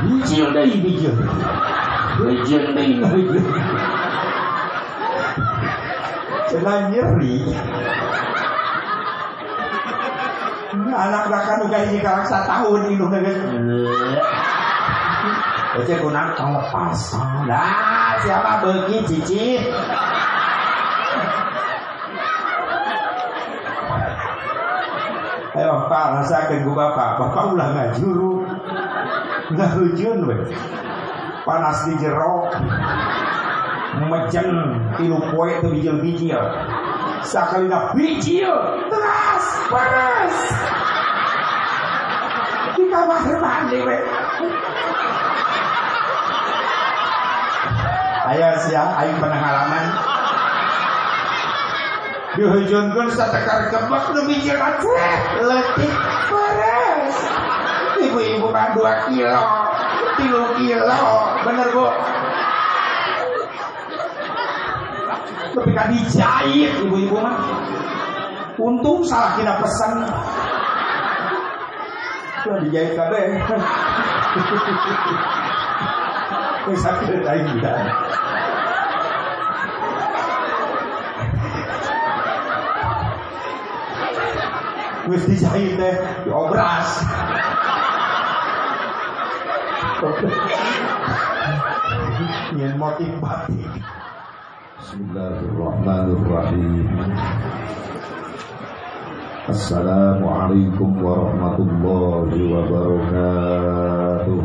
Hijil. Hijil deh hijil. Cenah nyeri. Anak anak udah ini kalau satu tahun ini udah gitu. Oce kunang lepas. Nah, siapa bagi cici? Ayo Pak, rasakan gue Bapak. Bapak ulah ngajuru. Nggak hujan weh. Panas di jerok. Mecen tilu poe itu bijil-bijil. Sakali nak bijil. Teras, panas. Di kamar mandi weh. Ayo siang, ayo pengalaman. Dihujunkan satekar kebak nu bijiran letih beres. Kan dua kilo, tiga kilo, bener bu. Tapi kan dijahit ibu-ibu mah. Untung salah kita pesan. Tuh dijahit kabeh. Bisa kita lain wis dijahit teh diobras yang motif batik. Bismillahirrahmanirrahim. Assalamualaikum warahmatullahi wabarakatuh.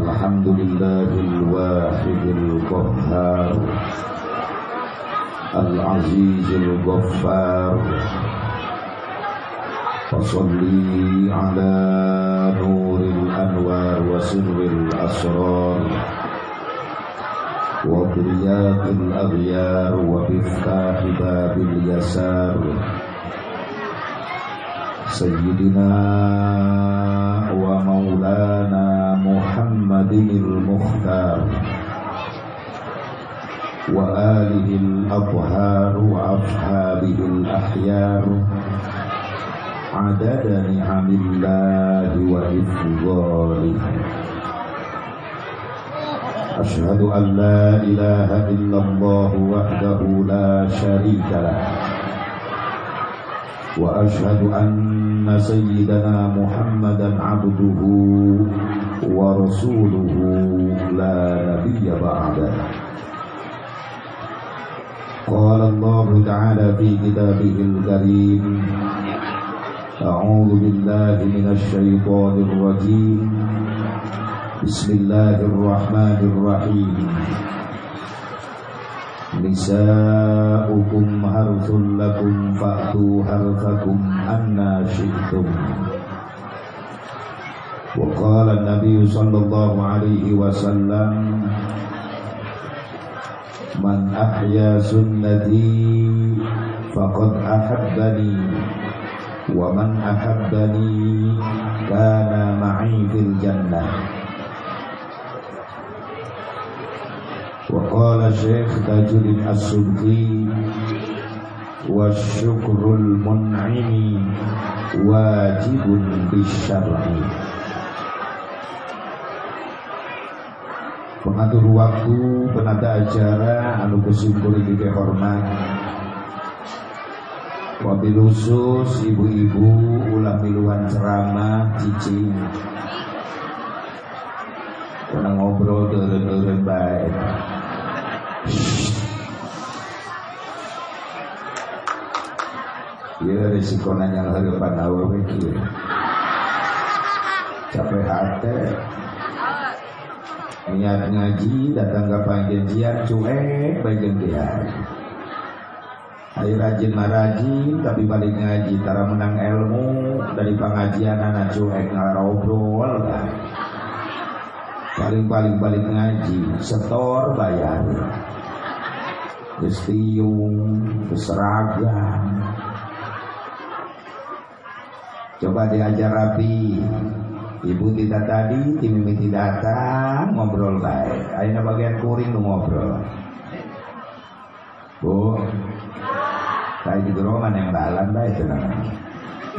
Alhamdulillahil wahidil qahhar. العزيز الغفار وصلي على نور الأنوار وسر الأسرار وبرياق الأغيار ومفتاح باب اليسار سيدنا ومولانا محمد المختار وآله الأطهار وأصحابه الأحيار. عدد نعم الله وإفضاله. أشهد أن لا إله إلا الله وحده لا شريك له. وأشهد أن سيدنا محمدا عبده ورسوله لا نبي بعده. قال الله تعالى في كتابه الكريم أعوذ بالله من الشيطان الرجيم. بسم الله الرحمن الرحيم. نساؤكم حرث لكم فأتوا حرثكم أنا شئتم. وقال النبي صلى الله عليه وسلم من أحيا سنتي فقد أحبني ومن أحبني كان معي في الجنة وقال الشيخ تاج الدين السبكي والشكر المنعم واجب بالشرع pengatur waktu penata acara anu kesyukur di hormat. Wabil khusus ibu-ibu ulah miluan ceramah cicing Kena ngobrol deren-deren baik. Ya risiko nanya harga pada awewe Capek hati Niat ngaji datang ke pengajian cuek dia. Ayo rajin marajin tapi balik ngaji Tara menang ilmu dari pengajian anak cuek ngarobrol kan? Paling-paling balik ngaji setor bayar. Gestiung, seragam. Coba diajar rapi Ibu tidak tadi, tim tidak datang, ngobrol baik. Ayo bagian kuring lu ngobrol. Bu, kayak di geroman yang balan baik namanya.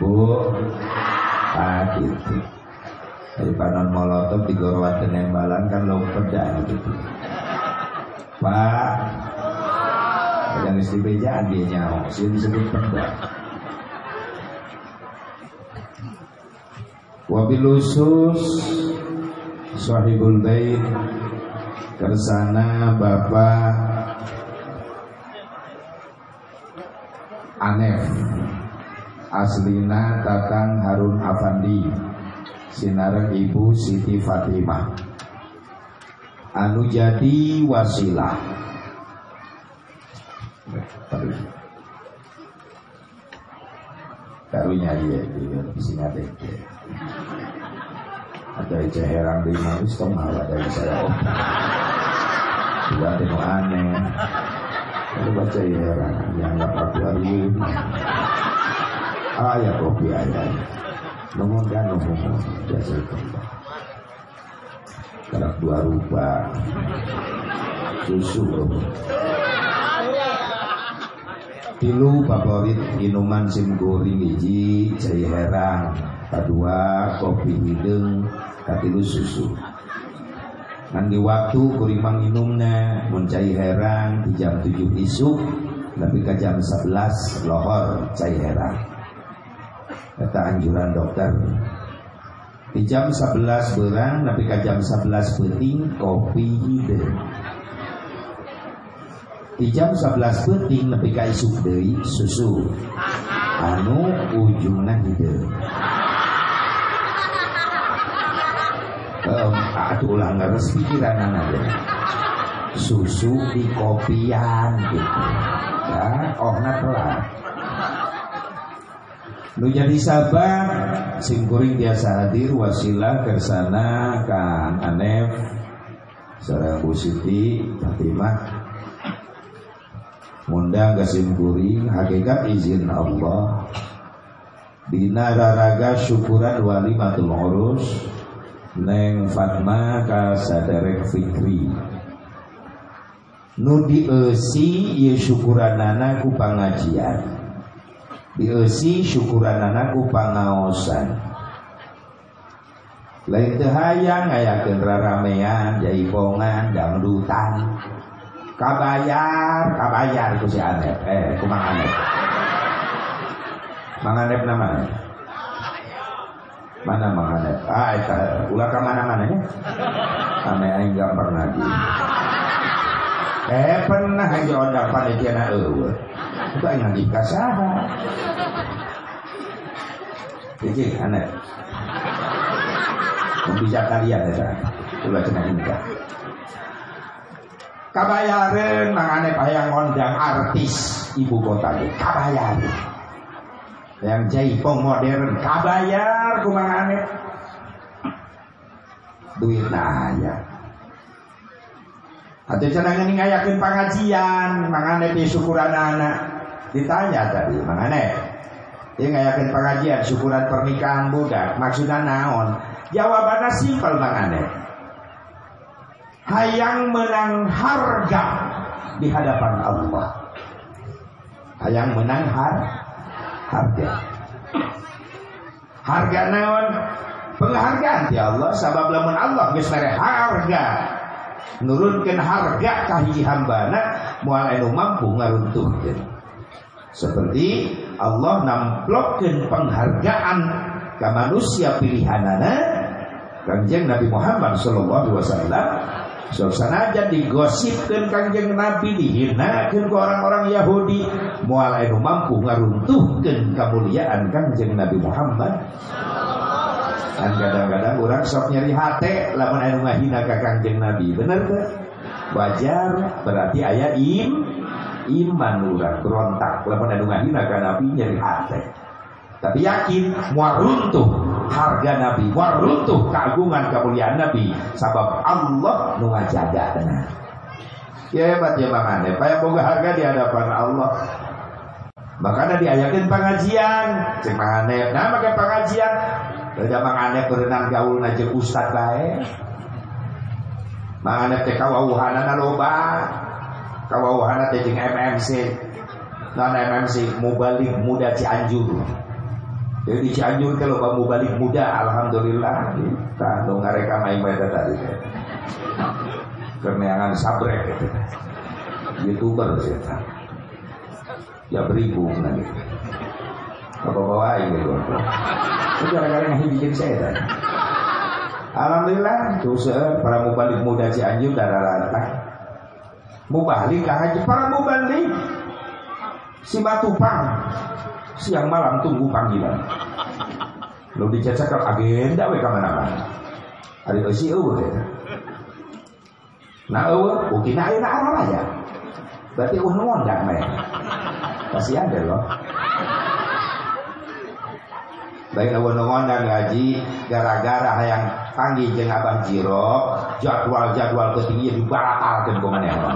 Bu. Ah gitu. Dari panon molotov di gorowat balan kan lo peda gitu. Pak. Yang istri bejaan dia nyawa. Sih disebut peda wabilusus sahibul bait kersana bapak Anef Aslina Tatang Harun Afandi Sinareng Ibu Siti Fatimah. Anu jadi wasilah. Karunya iya di sini ada ada aja herang di mana itu malah dari saya ada yang aneh. Lalu baca ya herang yang nggak aku hari ayat kopi ayat nomor dan nomor biasa itu kalau dua rupa. Susu tilu favorit minuman sim goreng hiji cai herang kedua kopi hidung katilu susu. Nanti waktu kurimang minumnya mencai herang di jam 7 isuk tapi ke jam 11 lohor cai herang. Kata anjuran dokter di jam 11 berang tapi ke jam 11 penting kopi hidung. Di jam 11 penting tapi ke isuk dari susu. Anu ujungnya hidung um, aduh ulang ngeres pikiran aja susu di kopian gitu. Ya oh telat. Nu jadi sabar singkuring biasa hadir wasilah kersana Kang Anef seorang Bu Siti Fatimah. Ngundang ke simkuring hakikat izin Allah. Bina raraga syukuran walimatul urus Neng Fatma ka saderek fikri. Nu dieusi ieu syukuranana ku pangajian. Dieusi syukuranana ku pangaosan. Lain teu hayang ngayakeun raramean jaipongan dangdutan. Kabayar kabayar ku si Anep. Eh ku Mang Anep. Mang Anep namanya mana mana ah itu ulah ke mana ya ame aing gak pernah di eh pernah aja onda panitia na eueuh itu aing lagi kasaha jadi aneh. Bisa kalian ya ulah kena ingkah kabayaran mangane hayang ngondang artis ibu kota kabayaran yang jaipong modern kabayar kumangane duit naya atau cenah ini ngayakin pengajian mangane di syukuran anak. Ditanya tadi mangane? Dia ngayakin pengajian syukuran pernikahan budak maksudnya naon? Jawabannya simpel mangane. Hayang menang harga di hadapan Allah. Hayang menang harga harga. Harga naon? Penghargaan. Di Allah sabab lamun Allah geus harga. Nurunkan harga kahiji hambana moal anu mampu ngaruntuhkeun. Seperti Allah namplokkeun penghargaan ke manusia pilihanana Kanjeng Nabi Muhammad sallallahu alaihi wasallam Suasana aja digosipkan kanjeng Nabi dihinakan ke orang-orang Yahudi. Mual anu mampu ngaruntuhkan kemuliaan kanjeng Nabi Muhammad. Dan kadang-kadang orang sok nyari hati lamun anu ngahina ke kanjeng Nabi. Bener ke? Wajar berarti ayah im iman orang berontak. Lamun anu ngahina ke Nabi nyari hati. Tapi yakin mual runtuh harga Nabi. Waruntuh keagungan kemuliaan Nabi. Sabab Allah nu ngajaga tenan ya hebat ya mangane payah boga harga di hadapan Allah. Makanya diayakin pengajian. Cek mangane nah maka pengajian. Beda mangane berenang gaul naje ustad bae. Mangane teh kawauhanana loba. Kawauhana teh MMC non MMC Mubalik Muda Cianjur jadi di Cianjur kalau kamu balik muda Alhamdulillah kita dong ngareka main pada tadi. Kerneangan sabrek. Gitu. youtuber sih ya beribu nanti. Apa bawa gitu itu gara-gara bikin saya tadi. Alhamdulillah dosa para mubalik muda Cianjur darah rantai mubalik haji para mubalik. Si Batupang siang malam tunggu panggilan. Lo dicacat agenda we ke mana mana ada si eueuh ya. Nah eueuh mungkin ayeuna arah aja berarti eueuh ngondang mah pasti ada loh. Baik eueuh ngondang ngaji gara-gara hayang panggil jeung Abang Jiro jadwal-jadwal ketinggi dibaratalkeun ku manehna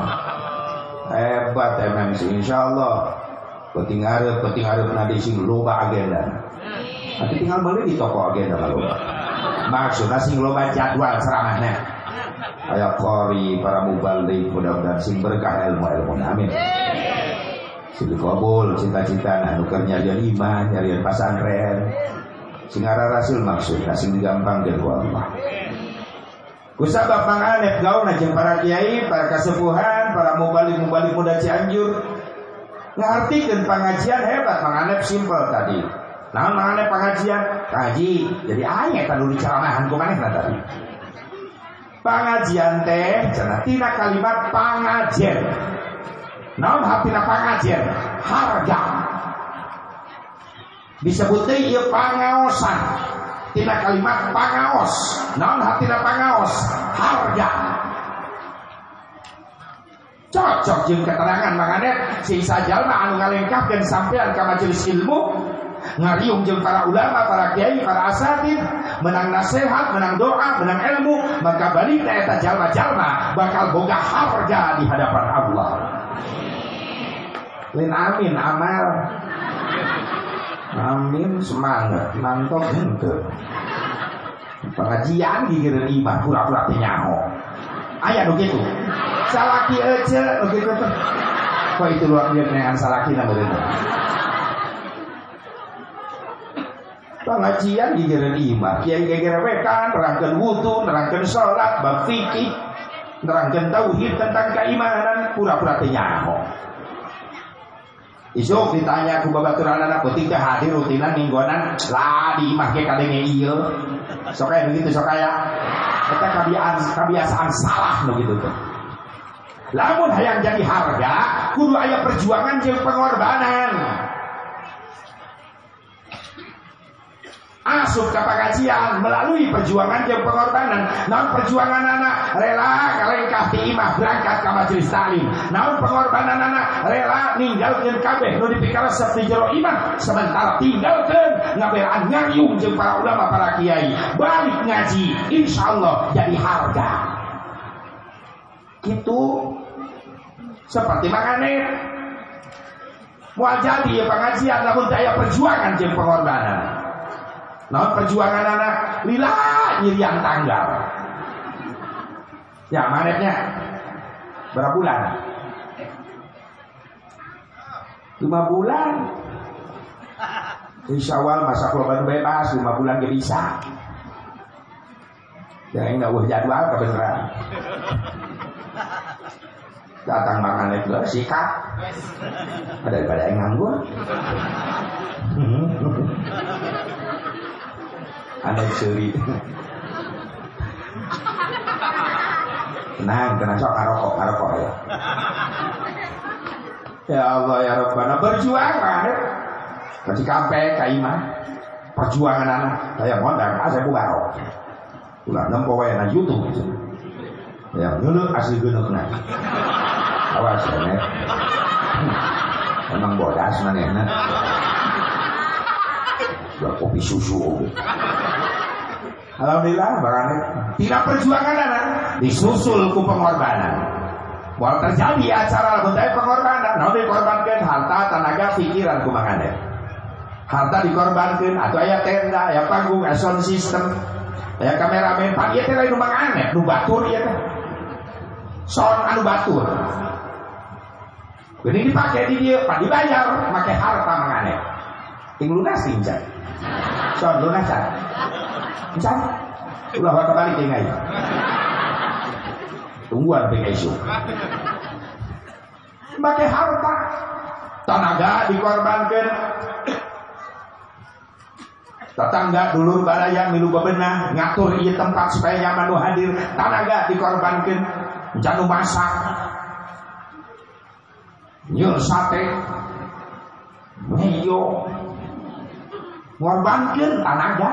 hebat MMC insyaallah penting arep penting nanti sing loba agenda. Nanti tinggal beli di toko agenda kalau maksudnya sing loba jadwal ceramahnya. Ayah kori para mubalik mudah-mudahan sing berkah ilmu ilmu amin. Sing dikabul cita-cita nah nuker nyarian iman nyarian pasantren sing arah rasul maksudnya sing digampang dan Allah Kusabab manganep gaun aja para kiai, para kasepuhan, para mubalik-mubalik muda Cianjur, dan pengajian hebat. Menganep simpel tadi. Nah menganep pengajian kaji. Jadi ayat kan di ceramahan ke mana tadi. Pengajian teh cenah tina kalimat pengajian. Naon hapina pengajian? Harga. Disebut teh ieu pangaosan tina kalimat pangaos naon hapina pangaos harga cocok jeung keterangan makanya si jalma anu ngalengkapkeun sampean ka majelis ilmu ngariung jeung para ulama, para kiai, para asatid, menang nasihat, menang doa, menang ilmu, maka balik eta jalma-jalma bakal boga harga di hadapan Allah. Lin amin amal. Amin semangat, mantap henteu. Pengajian gigireun imah pura-pura teh nyaho. Aya nu kitu salaki aja begitu tuh kok itu luar biasa dengan salaki nama itu pengajian jalan imam kiai kira wekan nerangkan wudhu nerangkan sholat bab fikih nerangkan tauhid tentang keimanan pura-pura tenyaho Isuk ditanya ku babaturan anak penting teh hadir rutinan mingguanan lah di imah ge kadenge ieu. Sok begitu sok aya. Eta kebiasaan salah begitu tuh. Lamun hayang jadi harga, kudu ayah perjuangan jeung pengorbanan. Asup ke pengajian melalui perjuangan jeung pengorbanan. Namun perjuangan anak rela kalengkah ti imah berangkat ke majelis talim. Namun pengorbanan anak rela ninggalkeun kabeh nu seperti jero imah sementara tinggalkeun ngabelaan ngayung jeung para ulama para kiai. Balik ngaji insyaallah jadi harga. Gitu seperti makane Mual jadi ya pengajian namun daya perjuangan jeung pengorbanan. Namun perjuangan anak lila nyirian tanggal. Ya manetnya berapa bulan? Lima bulan. Insya Allah masa korban bebas lima bulan gak bisa. Ya enggak boleh jadwal kebenaran datang makan itu sikat daripada yang nganggur. Ada seri tenang kena sok arokok arokok ya. Ya Allah ya Rabbana berjuang kasih kampe kaimah perjuangan anak. Saya mondar asa bubarok ulah nempo wae na YouTube ya ngeuleuh asli geuneuk na awas ya net emang bodas manehna Sudah kopi susu Alhamdulillah barangnya tidak perjuangan anak disusul ku pengorbanan Walau terjadi acara budaya pengorbanan, nah dikorbankan harta, tenaga, pikiran kumangannya. Harta dikorbankan, atau ayat tenda, ayat panggung, sound system, ayat kameramen, pak iya teh lain numang aneh, nu batur iya. Sound anu batur. ini dipakai di dia pak dibayar pakai harta mangane. Ting lunasi encan so lunasan encan ulah kembali tinggal tungguan pakai isu. Pakai harta. Tenaga dikorbankan. Tetangga dulu balaya milu bebenah ngatur iya tempat supaya nyaman hadir. Tanaga dikorbankan janu masak nyur sate. Meyo ngorbankan tanaga.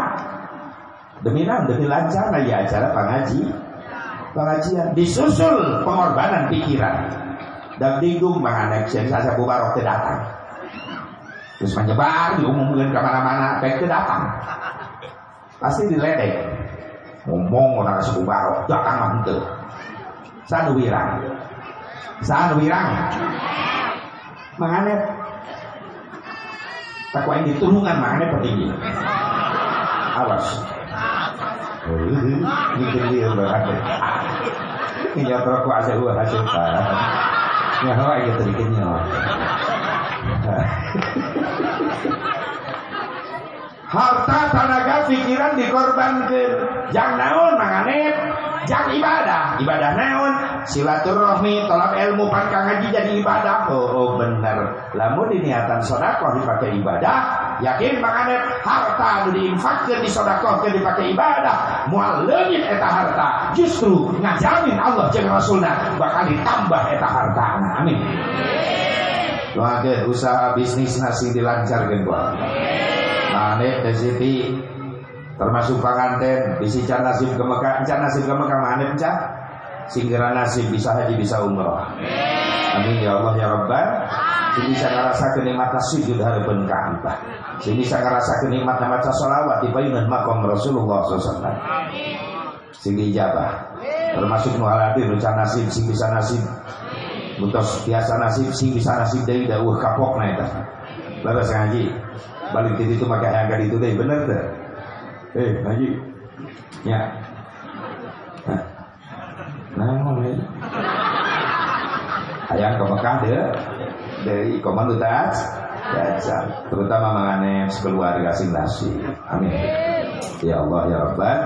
Demi nan demi lancar ya acara pengaji. Pengajian. Disusul pengorbanan pikiran. Dan bingung menganek saya bubarok datang terus menyebar diumumkan ke mana-mana baik ke datang pasti diledek. Ngomong orang suku barok jangan mantu sanu wirang sanu wirang menganet tak yang diturunkan menganet petinggi awas. Ini dia berada ini yang berkuasa gua. Hasil pak nyawa gitu dikitnya harta tenaga pikiran dikorbankan yang naon manganet yang ibadah. Ibadah naon? Silaturahmi tolak ilmu pangkang ngaji jadi ibadah. Oh, oh bener. Lamun diniatan sodakoh dipakai ibadah yakin manganet harta diinfakkan di sodakoh dipakai ibadah. Mual leungit eta harta. Justru ngajamin Allah jeung Rasulna bakal ditambah eta harta. Amin. Usaha bisnis nasi gua. Manet Siti termasuk pengantin bisi can nasib ke Mekah, can nasib ke Mekah manet can. Singgara nasib bisa haji bisa umroh. Amin ya Allah ya Rabbal. Sing bisa ngerasa kenikmat sujud harapan Ka'bah. Sing bisa ngerasa kenikmat maca sholawat di payunan makam Rasulullah SAW. Sing dijabah. Termasuk muhaladin rencana nasib sing bisa nasib Buntos biasa nasib sih bisa nasib dari dawuh kapok na eta. Laras ngaji. Balik itu itu pakai angkat itu deh bener tuh. Eh ngaji. Ya. Nah, mau nih. Ayang ke Mekah deh dari komando tas ya, terutama mengenai keluarga sing nasi. Amin. Ya Allah ya Rabbal.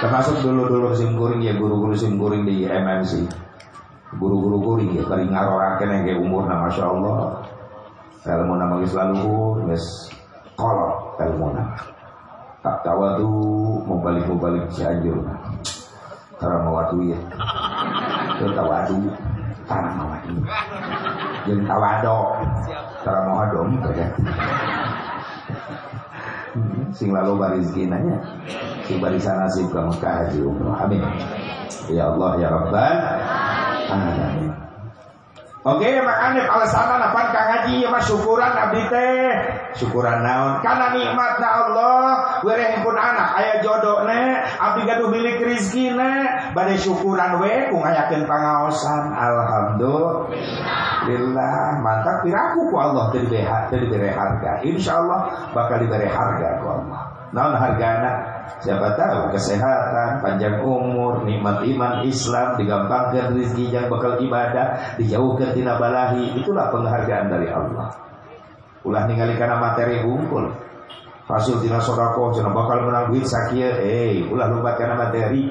Termasuk dulu-dulu sim kuring ya guru-guru sim kuring di MMC guru-guru kuring ya kali ngaroraken yang kayak umur masya Allah ilmu nama geus laluhur geus kolot ilmu nama tak tawadu mau balik mau balik cianjur cara mawadu ya itu tawadu cara mawadu yang tawado cara mawado ya. Sing lalu barizki nanya sing barisan nasib ke Mekah haji umroh amin. Ya Allah ya Rabbal alamin Oke, makanya alasan apa kang ngaji ya mas syukuran abdi teh. Syukuran naon? Karena nikmatna Allah, wereh pun anak aya jodone, abdi gaduh milik rezekine, bade syukuran we ku ngayakeun pangaosan. Alhamdulillah. Mantap piraku ku Allah teu diberi harga. Insyaallah bakal diberi harga ku Allah. Naon hargana? Siapa tahu kesehatan, panjang umur, nikmat iman Islam, digampangkan rezeki yang bakal ibadah, dijauhkan tina balahi, itulah penghargaan dari Allah. Ulah ningali karena materi hunkul. Hasil tina sodako, cenah bakal menang duit sakia, eh, ulah lupa karena materi.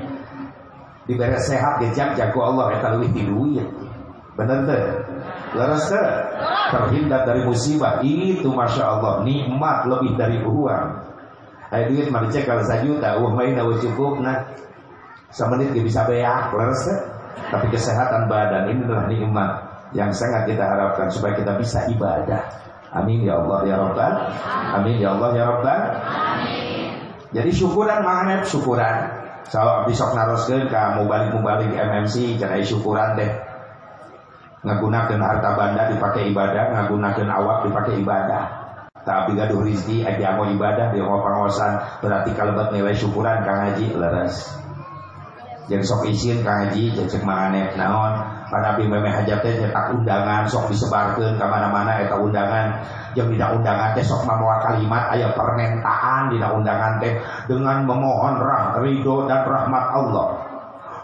Diberi sehat gejak jago Allah eta leuwih di duit. Bener teh? Leres? Terhindar dari musibah. Itu Masya Allah nikmat lebih dari uang. Ayo duit mah dicek kalau sajuta, wah main awe cukup nah semenit gak bisa beak, leres Tapi kesehatan badan ini adalah nikmat yang sangat kita harapkan supaya kita bisa ibadah. Amin ya Allah ya Rabbal. Amin ya Allah ya Rabbal. Jadi syukuran mana syukuran. Kalau besok naroskeun ka mau balik balik MMC jadi syukuran deh. Ngagunakeun harta banda dipakai ibadah, ngagunakeun awak dipakai ibadah. Tapi gaduh rizki aja mau ibadah dia mau pengawasan. Berarti kalau buat nilai syukuran kang haji leres. Jadi sok izin kang haji cek manganet naon? Pada nabi meme hajat teh cetak undangan sok disebarkan ke mana-mana eta undangan. Yang tidak undangan teh sok membawa kalimat ayat permintaan tidak undangan teh. Dengan memohon rah ridho dan rahmat Allah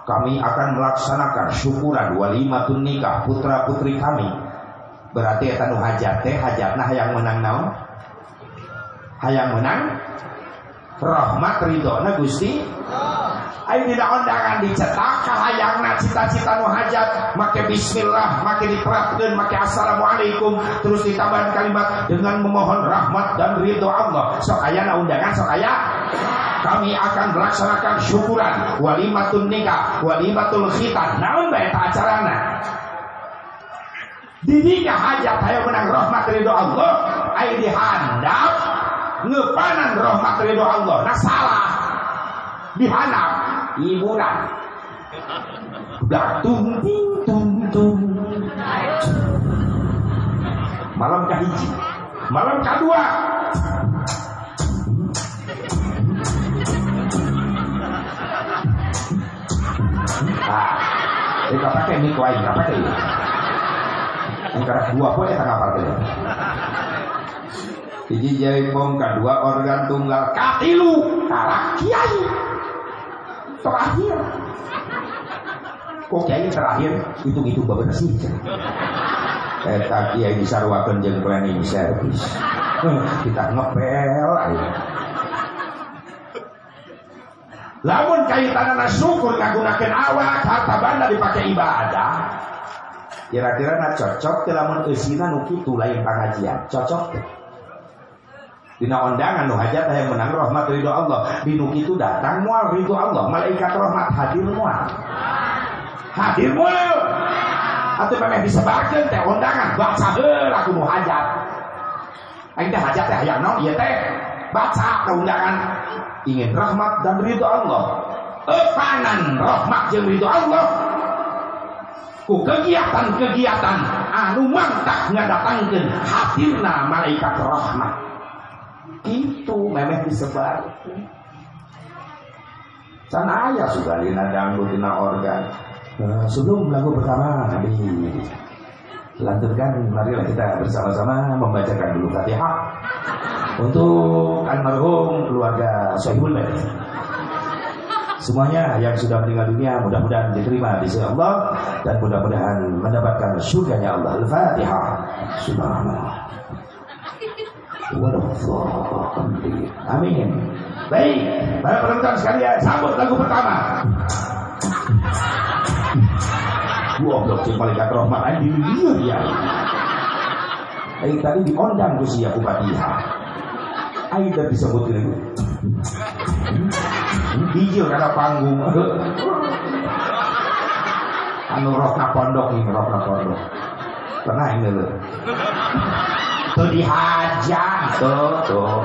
kami akan melaksanakan syukuran walimatun nikah putra putri kami. Berarti eta nu hajat teh hajatna hayang menang naon hayang menang. Rahmat ridona Gusti. Ayo tidak undangan dicetak kahayangna cita-cita nu hajat. Make bismillah make diterapkan make assalamualaikum. Terus ditambah kalimat dengan memohon rahmat dan ridho Allah. Sok aya undangan sok aya kami akan melaksanakan syukuran. Walimatul nikah walimatul khitan. Naon bae acarana? Didinya hajat ayo menang rahmat ridho Allah. Ayo dihandap ngepanan rahmat ridho Allah. Nah salah. Dihandap hiburan tung tung tung. Malam kahiji malam kedua ah ini pakai mic lain pakai. Ini karena dua poin tak Hiji jaipong kedua organ tunggal katilu kalah kiai. Terakhir. Kok kiai terakhir? Itu itu bapak sih Eta kiai disarwakeun jeung cleaning service kita ngepel aja. Lamun kaitanana syukur ngagunakeun awak harta banda dipakai ibadah. Kira-kira na cocok lamun eusina nu kitu lain pengajian cocok Dina undangan nu hajat yang menang rahmat ridho Allah. Di nu kitu datang mual ridho Allah. Malaikat rahmat hadir mual. Hadir mual. Atau memang disebarkan teh undangan baca heula aku nu hajat. Aing hajat teh hayang ieu teh? Baca undangan ingin rahmat dan ridho Allah. Epanan rahmat jeung ridho Allah ku kegiatan-kegiatan anu mantap ngadatangkeun hadirna malaikat rahmat itu memang disebar sana ayah sudah lina dangdut lina organ uh, sebelum lagu pertama di lanturkan marilah kita bersama-sama membacakan dulu fatihah untuk almarhum keluarga Sohibul Semuanya yang sudah meninggal dunia mudah-mudahan diterima di sisi Allah dan mudah-mudahan mendapatkan surganya Allah. Al-Fatihah. Subhanallah. Amin. Baik, para penonton sekalian, sambut lagu pertama. Goblok si malaikat rahmat di dunia dia. Ayo tadi diondang ku sia ku Fatihah. Ayo tadi disebut ini. Hijau karena panggung. Anu rokna pondok ini rokna pondok. Pernah ini loh tuh dihajak tuh tuh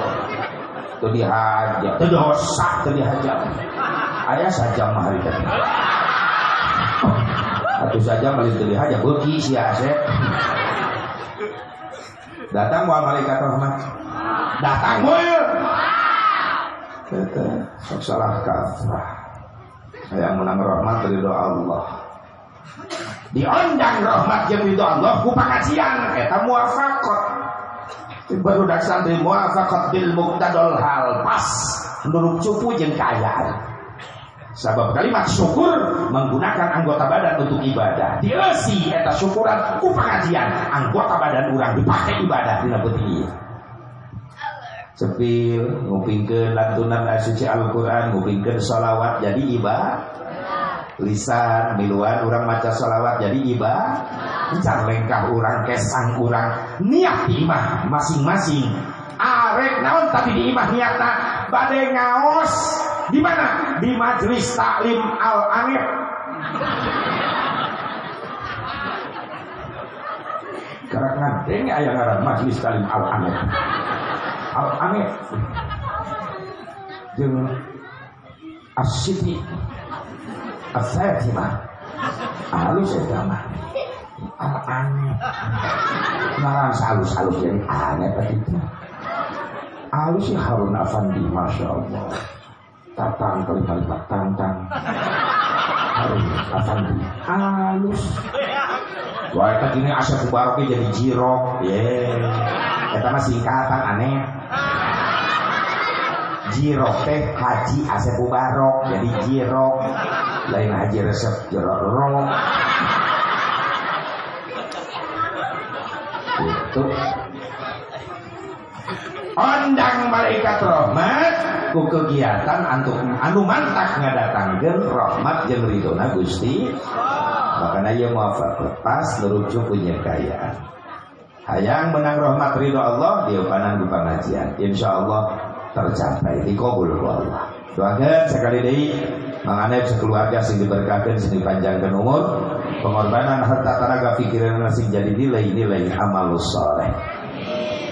tuh dihajak tuh dosa tuh dihajak ayah saja mah hari tadi atau saja malin tuh dihajak beki si Asep datang wa malaikat rahmat. Datang moil sok salah kafrah saya menang rahmat dari doa Allah. Diundang rahmat yang itu Allah ku pengajian eta muafakot baru dasar di muafaqat bil muqtadal hal. Pas. Menurut cupu jeung kaya. Sabab kalimat syukur menggunakan anggota badan untuk ibadah. Dieusi eta syukuran ku pengajian, anggota badan orang dipakai ibadah dina beuti. Sepil ngupingkeun lantunan suci Al-Qur'an, ngupingkeun sholawat jadi ibadah lisan miluan orang maca sholawat jadi ibadah Encar lengkah orang kesang orang niat imah masing-masing. Arek naon tapi di imah niatna. Badai ngaos. Di mana? Di majelis taklim al anif karena ngandeng ayah ngaran majelis taklim al anif al anif jeung asyidi Al-Fatimah halus ya mah aneh? Malah halus-halus jadi aneh tadi. Halus sih Harun Afandi Masya Allah. Tatang kalimat tantang Harun Afandi. Halus. Wah, kan ini Asyaf Mubaraknya jadi jirok, ye. Kita masih singkatan aneh. Jirok teh Haji Asep Mubarak jadi jirok lain haji resep jerok tuh ondang malaikat rahmat ku kegiatan antuk anu mantak ngadatangkeun rahmat jeung ridona Gusti. Makanya muafak lepas nerujuk punya kayaan. Hayang menang rahmat ridho Allah dia panan di pengajian. Insya Allah tercapai dikabul Allah. Doakan sekali deui mengenai sekeluarga sing diberkahkan sing dipanjangkan umur pengorbanan harta tenaga pikiran sing jadi nilai-nilai amal soleh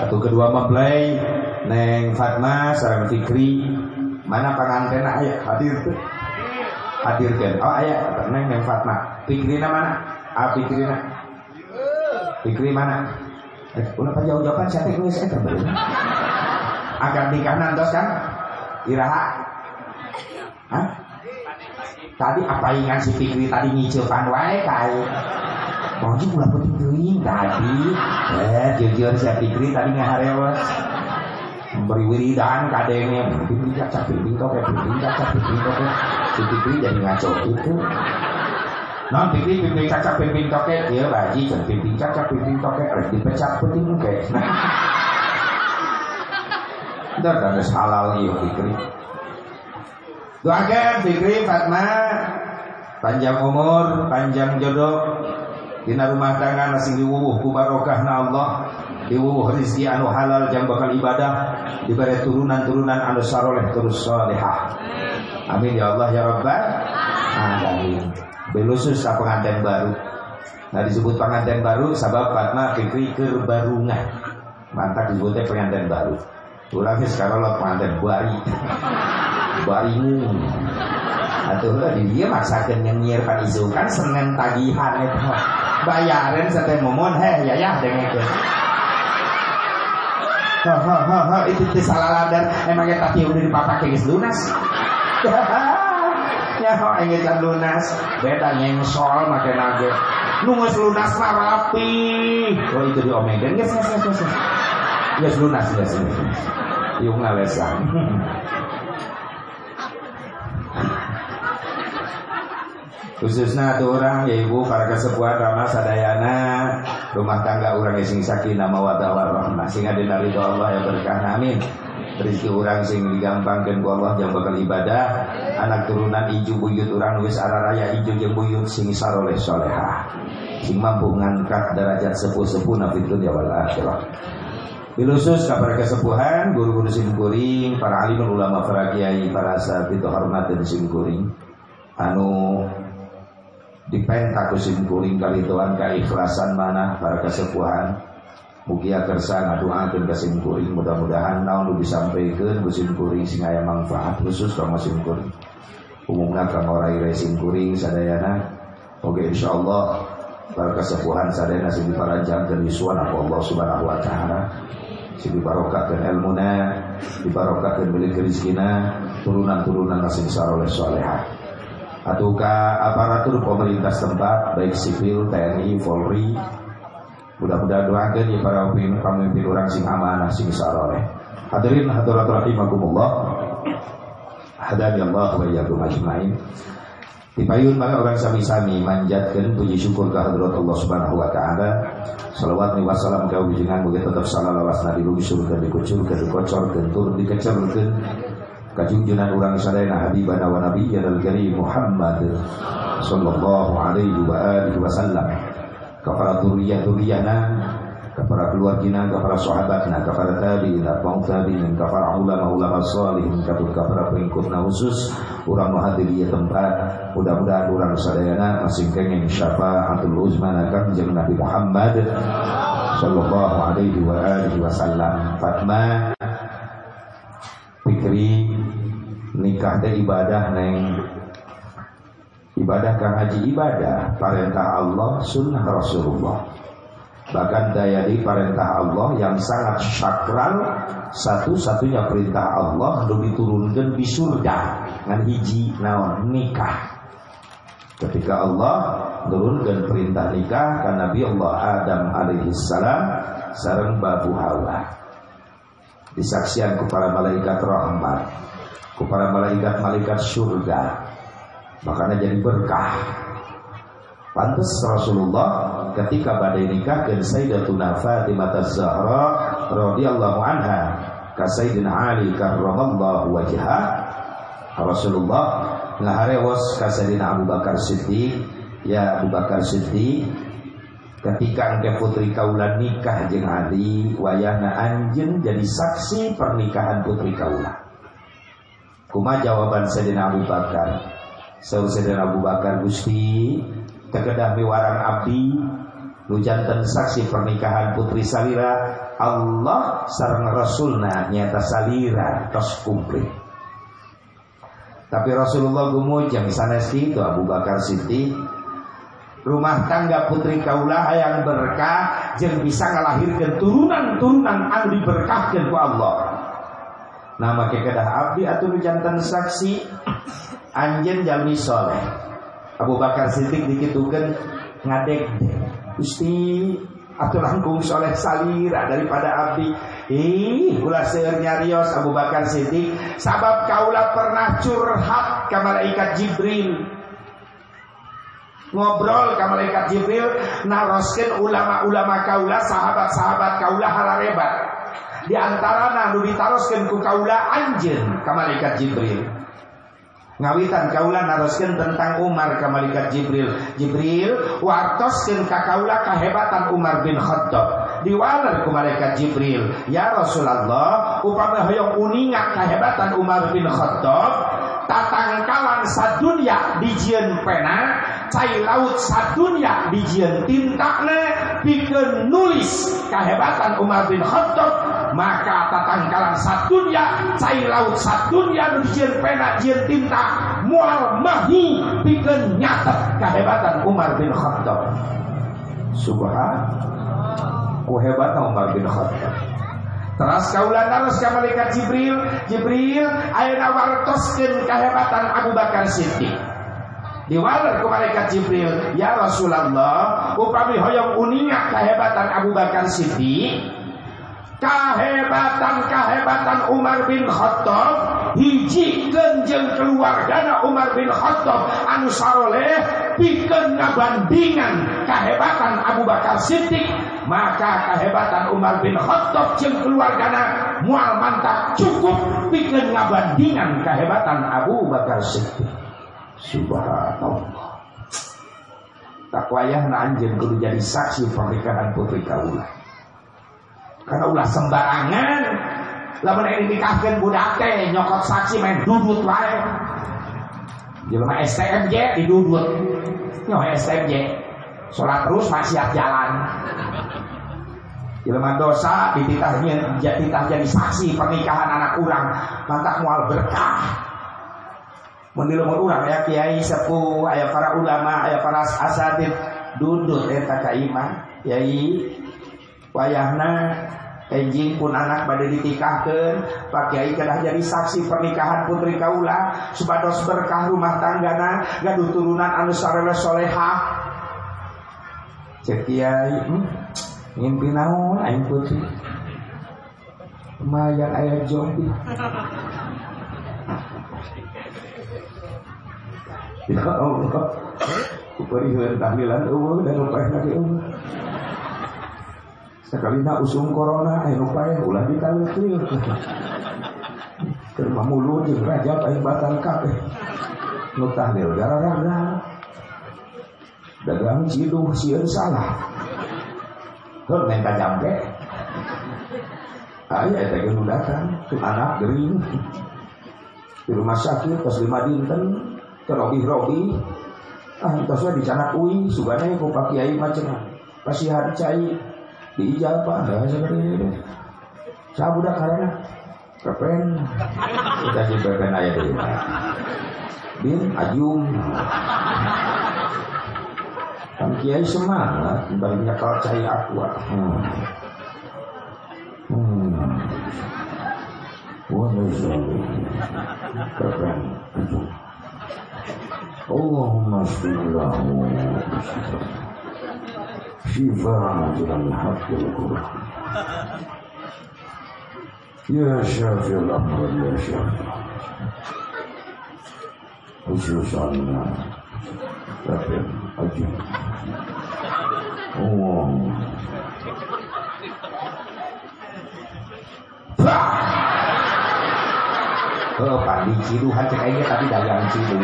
atau kedua mempelai Neng Fatma sarang Fikri. Mana pengantin ayah hadir tuh. Hadir kan? Oh ayah Neng Neng Fatma. Fikri mana? Ah Fikri Fikri mana? Eh, ulah jauh-jauhan siapa yang saya terbeli agar nikah nantos kan? Iraha. Hah? Tadi apa ingat si Fikri tadi nyicilkan wae kai Wajib ulah penting teuing tadi. Eh, jujur si Fikri tadi ngaharewas. Memberi wiridan kadengnya bimbing caca bimbing kok kayak bimbing caca bimbing kok si Fikri jadi ngaco itu. Non Fikri bimbing caca bimbing toket ya baji dan bimbing caca bimbing toket harus dipecat penting kayak. Dan ada halal ya Fikri. Doakan Fikri Fatma panjang umur, panjang jodoh, Dina rumah tangga nasi diwuwuh ku barokahna Allah. Diwuwuh rizki anu halal jang bakal ibadah. Diberi turunan-turunan anu saroleh terus salihah. Amin ya Allah ya Rabbal alamin. Belusus ka pengantin baru. Nah disebut pengantin baru sabab Fatma Fikri kerbarungan. Mantap disebutnya pengantin baru Ulangnya sekarang lo pengantin bari Barimu Atuh lah dia maksakan yang nyir isu kan seneng tagihan itu. Bayarin sampai momon heh ya ya dengan itu. Ha ha ha ha itu salah dan emangnya tapi udah dipakai guys lunas? Ya ho ingin lunas. Beda nyengsol makai naga nunggu lunas mah rapi. Oh itu diomegan guys guys guys guys guys lunas guys guys yuk ngalesan khususnya tuh orang ya ibu para kesepuhan ramah sadayana. Rumah tangga orang yang sing sakinah mawaddah warahmah. Sing ada dari Allah yang berkah amin. Rezeki orang sing digampangkan ku Allah yang bakal ibadah. Anak turunan iju buyut orang wis raya iju yang buyut sing saroleh solehah. Sing mampu ngangkat derajat sepuh-sepuh nabi dunia wal akhirah Bilusus kabar kesepuhan, guru-guru simkuring, para alim ulama, para kiai, para sahabat hormat dan simkuring, anu dipenta kusim kuring kali tuan keikhlasan mana para kesepuhan mugia kersa ngaduakeun kusim kuring mudah-mudahan naon nu disampaikan kusim kuring sing aya manfaat khusus ka musim kuring umumna ka ngorai resim kuring sadayana. Oke insyaallah para kesepuhan sadayana sing diparanjangkeun isuan aku Allah Subhanahu wa taala. Sing dibarokahkeun ilmuna dibarokahkeun milik rezekina turunan-turunan sing saroleh salehah. Atau ke aparatur pemerintah setempat baik sipil, TNI, Polri. Mudah-mudahan doakan ya para pemimpin orang sing amanah sing saroleh. Hadirin hadirat rahimakumullah. Hadani Allah wa iyyakum ajmain Dipayun maka orang sami-sami manjatkan puji syukur ke hadirat Allah Subhanahu wa taala. Salawat wa salam ka wujudan mugi tetap salam lawas nabi lugi surga dikucurkeun dikocorkeun tur dikecerkeun kajunjunan orang sadayana habibana wa nabiyyana al-karim Muhammad sallallahu alaihi wa alihi wasallam kepada duriyah kepada keluargina kepada sahabatna kepada tabi'in atba'u tabi'in kepada ulama-ulama salihin kepada pengikutna khusus orang menghadiri tempat mudah-mudahan orang sadayana masing kenging syafaatul uzman akan jeung Nabi Muhammad sallallahu alaihi wa alihi wasallam. Fatma Fikri nikah teh ibadah neng. Ibadah kang haji ibadah perintah Allah sunnah Rasulullah bahkan daya di perintah Allah yang sangat sakral satu-satunya perintah Allah untuk diturunkan di surga. Dengan hiji naon nikah. Ketika Allah turunkan perintah nikah kan Nabi Allah Adam alaihissalam sarang babu Hawa. Disaksian kepada malaikat rahmat kepada malaikat-malaikat surga. Makanya jadi berkah. Pantas Rasulullah ketika badai nikah dan Sayyidatuna Fatimah Az-Zahra radhiyallahu anha ka Sayyidina Ali karramallahu wajhah Rasulullah ngaharewas ka Sayyidina Abu Bakar Siddiq. Ya Abu Bakar Siddiq ketika engke putri kaula nikah jeung Ali wayahna anjeun jadi saksi pernikahan putri kaula kuma jawaban Sayyidina Abu Bakar. Sayyidina Abu Bakar Gusti kekedah miwarang abdi nujanten saksi pernikahan putri salira Allah sarang rasulna nyata salira tos kumplit tapi Rasulullah gumujang sanes itu Abu Bakar Siddiq. Rumah tangga putri kaulah yang berkah yang bisa ngelahirkan turunan-turunan anu diberkahkan ku Allah. Nama kekedah abdi atau jantan saksi anjen jalmi soleh. Abu Bakar Siddiq dikitukan ngadek Gusti atau langkung soleh salira daripada abdi. Ih ulah seueur nyarios Abu Bakar Siddiq. Sabab kaulah pernah curhat ke malaikat Jibril. Ngobrol ke malaikat Jibril naroskeun ulama-ulama kaula sahabat-sahabat kaula halarebat. Di antara nanu ditaroskeun ku kaula anjeun ka malaikat Jibril ngawitan kaula naroskeun tentang Umar ka malaikat Jibril. Jibril wartoskeun ka kaula Umar bin Khattab. Diwaler ku malaikat Jibril ya Rasulullah upami hoyong uninga kahebatan Umar bin Khattab tatangkalan sadunya dijieun pena cai laut sadunya dijieun tintane pikeun nulis kahebatan Umar bin Khattab maka tatangkalan sadunya cai laut sadunya dijieun pena jieun tinta mual mahi pikeun nyatet kahebatan Umar bin Khattab. Subhan ku hebatna Umar bin Khattab. Teras kaulan naros ka malaikat Jibril Jibril ayeuna wartoskeun kahebatan Abu Bakar Siddiq. Diwaler ke malaikat Jibril Ya Rasulullah Upami hoyong uninga kahebatan Abu Bakar Siddiq Kahebatan-kahebatan Umar bin Khattab. Hiji genjeng keluargana Umar bin Khattab. Anu saroleh Bikin ngabandingan Kahebatan Abu Bakar Siddiq. Maka kahebatan Umar bin Khattab Jeng keluargana Mual mantap cukup Bikin ngabandingan Kahebatan Abu Bakar Siddiq. Subhanallah. Tak wayah anjen kudu jadi saksi pernikahan putri kaulah karena ulah sembarangan. Lamun ini nikahkeun budak teh nyokot saksi main dudut wae. Jelema STMJ didudut. Nyoh STMJ sholat terus maksiat jalan. Jelema dosa dititahnya titah jadi saksi pernikahan anak kurang. Mantap mual berkah. Mendilumun urang ya kiai sepuh aya para ulama aya para asatid dudut eta ka imam yai wayahna enjing pun anak pada ditikahkan Pak Kiai kedah jadi saksi pernikahan putri kaula supados berkah rumah tanggana gaduh turunan anu sarele soleha cek Kiai hmm? ngimpi naon aing putri? Mayang aya jombi Ya Allah Kupari tahlilan Allah dan upaya lagi Allah sekali nak usung corona eh upaya ulah ditalukil ke mamulu jeung raja aing batal kabeh nu tahlil gara-gara dagang ciduh sieun salah. Tuh main jambe Aya eta ge nu datang. Tu anak gering. Di rumah sakit pas lima dinten terobi-robi ah entosnya di sana ui sugana ku pak kiai macam pasihan cai di ijabah ada seperti itu saya budak karena kepen kita si kepen ayah dulu. Bin ajum kan kiai semangat banyak kalau cai aku hmm. hmm. Ajum Allahumma sallallahu شفاعة الحق القرآن يا شافي الأمر يا شافي خصوصا لكن أجل Oh. Bah. Oh, pandi ciduhan cek aja tapi dagang cidu.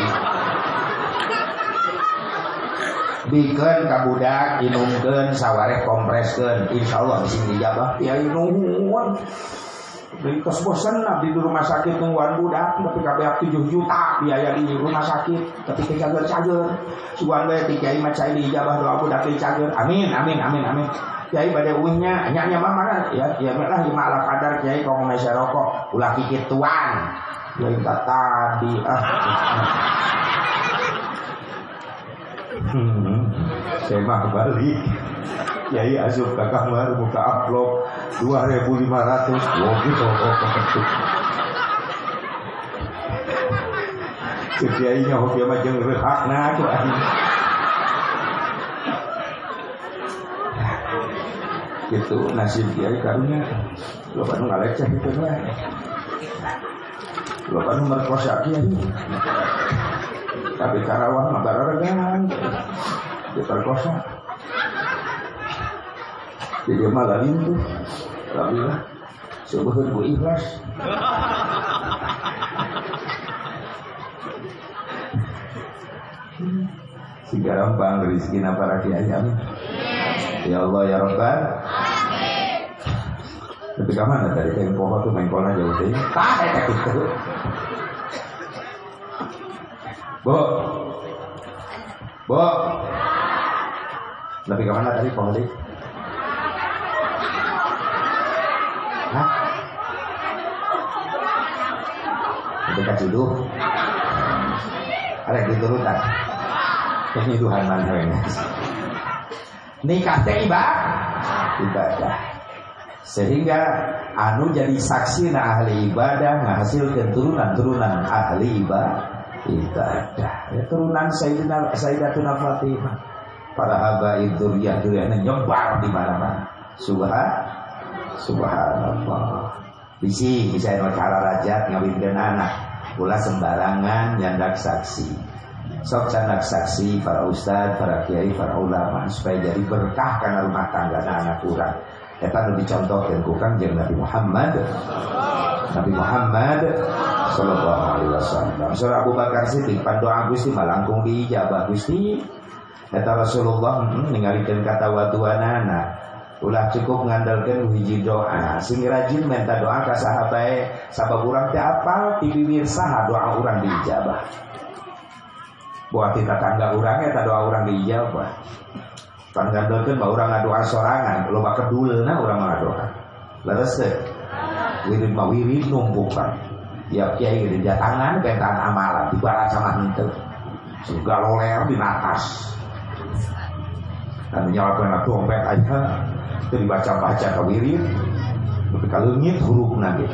Bikin kabudak inumkeun sawareh kompreskeun. Insyaallah bisa dijabah. Ya nuhun dari kos bosan di rumah sakit tungguan budak tapi kabeh 7 juta biaya di rumah sakit tapi kecager cager. Suan bae ti kiai mah cai dijabah doa budak cager. Amin amin amin amin. Kiai pada uihnya nya nya mah mana? Ya ya lah lima ala kadar kiai kong meja rokok ulah kikit tuan. Ya tadi ah. Hmm, mah balik Kiai asup ke kamar buka amplop 2500 Wah gitu. Kiainya hoki mah jeung rehakna tuh gitu nasib kiai karunya. Lo kan ngaleceh itu lah lo kan merkosa kiai. Tapi karawang mah bararegan diperkosa jadi malah itu tapi lah. Sebuah bu ikhlas. Sehingga gampang rezeki para kiai amin ya Allah ya Rabbal tapi ke mana tadi kayak pohon tuh main kola jauh deh tak kayak gitu Bo Bo Lebih ke mana tadi pohon deh Hah? Ketika duduk Ada diturutan Penyiduhan manhanya Nikah teh ibadah Ibadah Sehingga anu jadi saksi na ahli ibadah menghasilkan turunan-turunan ahli ibadah. Ibadah ya, turunan Sayyidina Sayyidatuna Fatimah para habaib dzurriyyah dzurriyyah nyebar di mana-mana subhan Subhanallah. Bisi bisa cara rajat ngawinkeun anak. Pula sembarangan nyandak saksi. Sok candak saksi para ustad, para kiai, para ulama supaya jadi berkah karena rumah tangga anak kurang. Eta lebih contoh dan kukang jeung Nabi Muhammad. Nabi Muhammad sallallahu alaihi wasallam. Surah Abu Bakar Siddiq pandoa Gusti malangkung diijabah Gusti. Eta Rasulullah hmm, ningalikeun kata waduanana ulah cukup mengandalkan hiji doa. Sing rajin minta doa ke sahabat sabab urang teh apal di bibir saha doa urang diijabah. Buat kita tangga urang eta doa urang diijabah. Pan ngandalkeun bahwa urang ngadoa sorangan loba kedulna urang ngadoa leres teh wirid mah wirid numpukan ya kiai di tangan pentan amalan dibalas sama henteu segala loler di atas dan menyalakan dompet aja. Itu dibaca-baca kawirin tapi kalau ngit huruf nanti.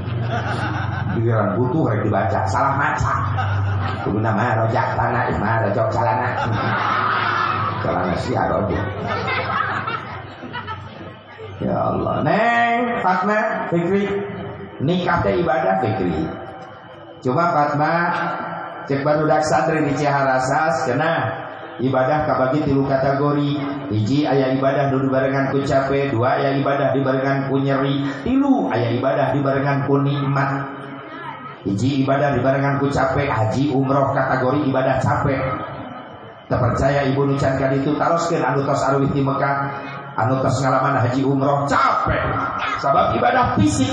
Pikiran butuh harus dibaca. Salah maca kudu nama rojak tanah ima rojok salana salana si arojo ya Allah. Neng Fatma Fikri. Nikah teh ibadah Fikri. Cuma Fatma cek baru dak di Ciharasas kena ibadah kabagi tilu kategori. Hiji ayah ibadah dulu barengan ku capek dua ayah ibadah dibarengan ku nyeri. Tilu ayah ibadah dibarengan ku nikmat. Hiji ibadah dibarengan ku capek haji umroh kategori ibadah capek terpercaya ibu nucan kan itu taroskeun anu tos arwih di Mekah anu tos ngalaman haji umroh capek sebab ibadah fisik.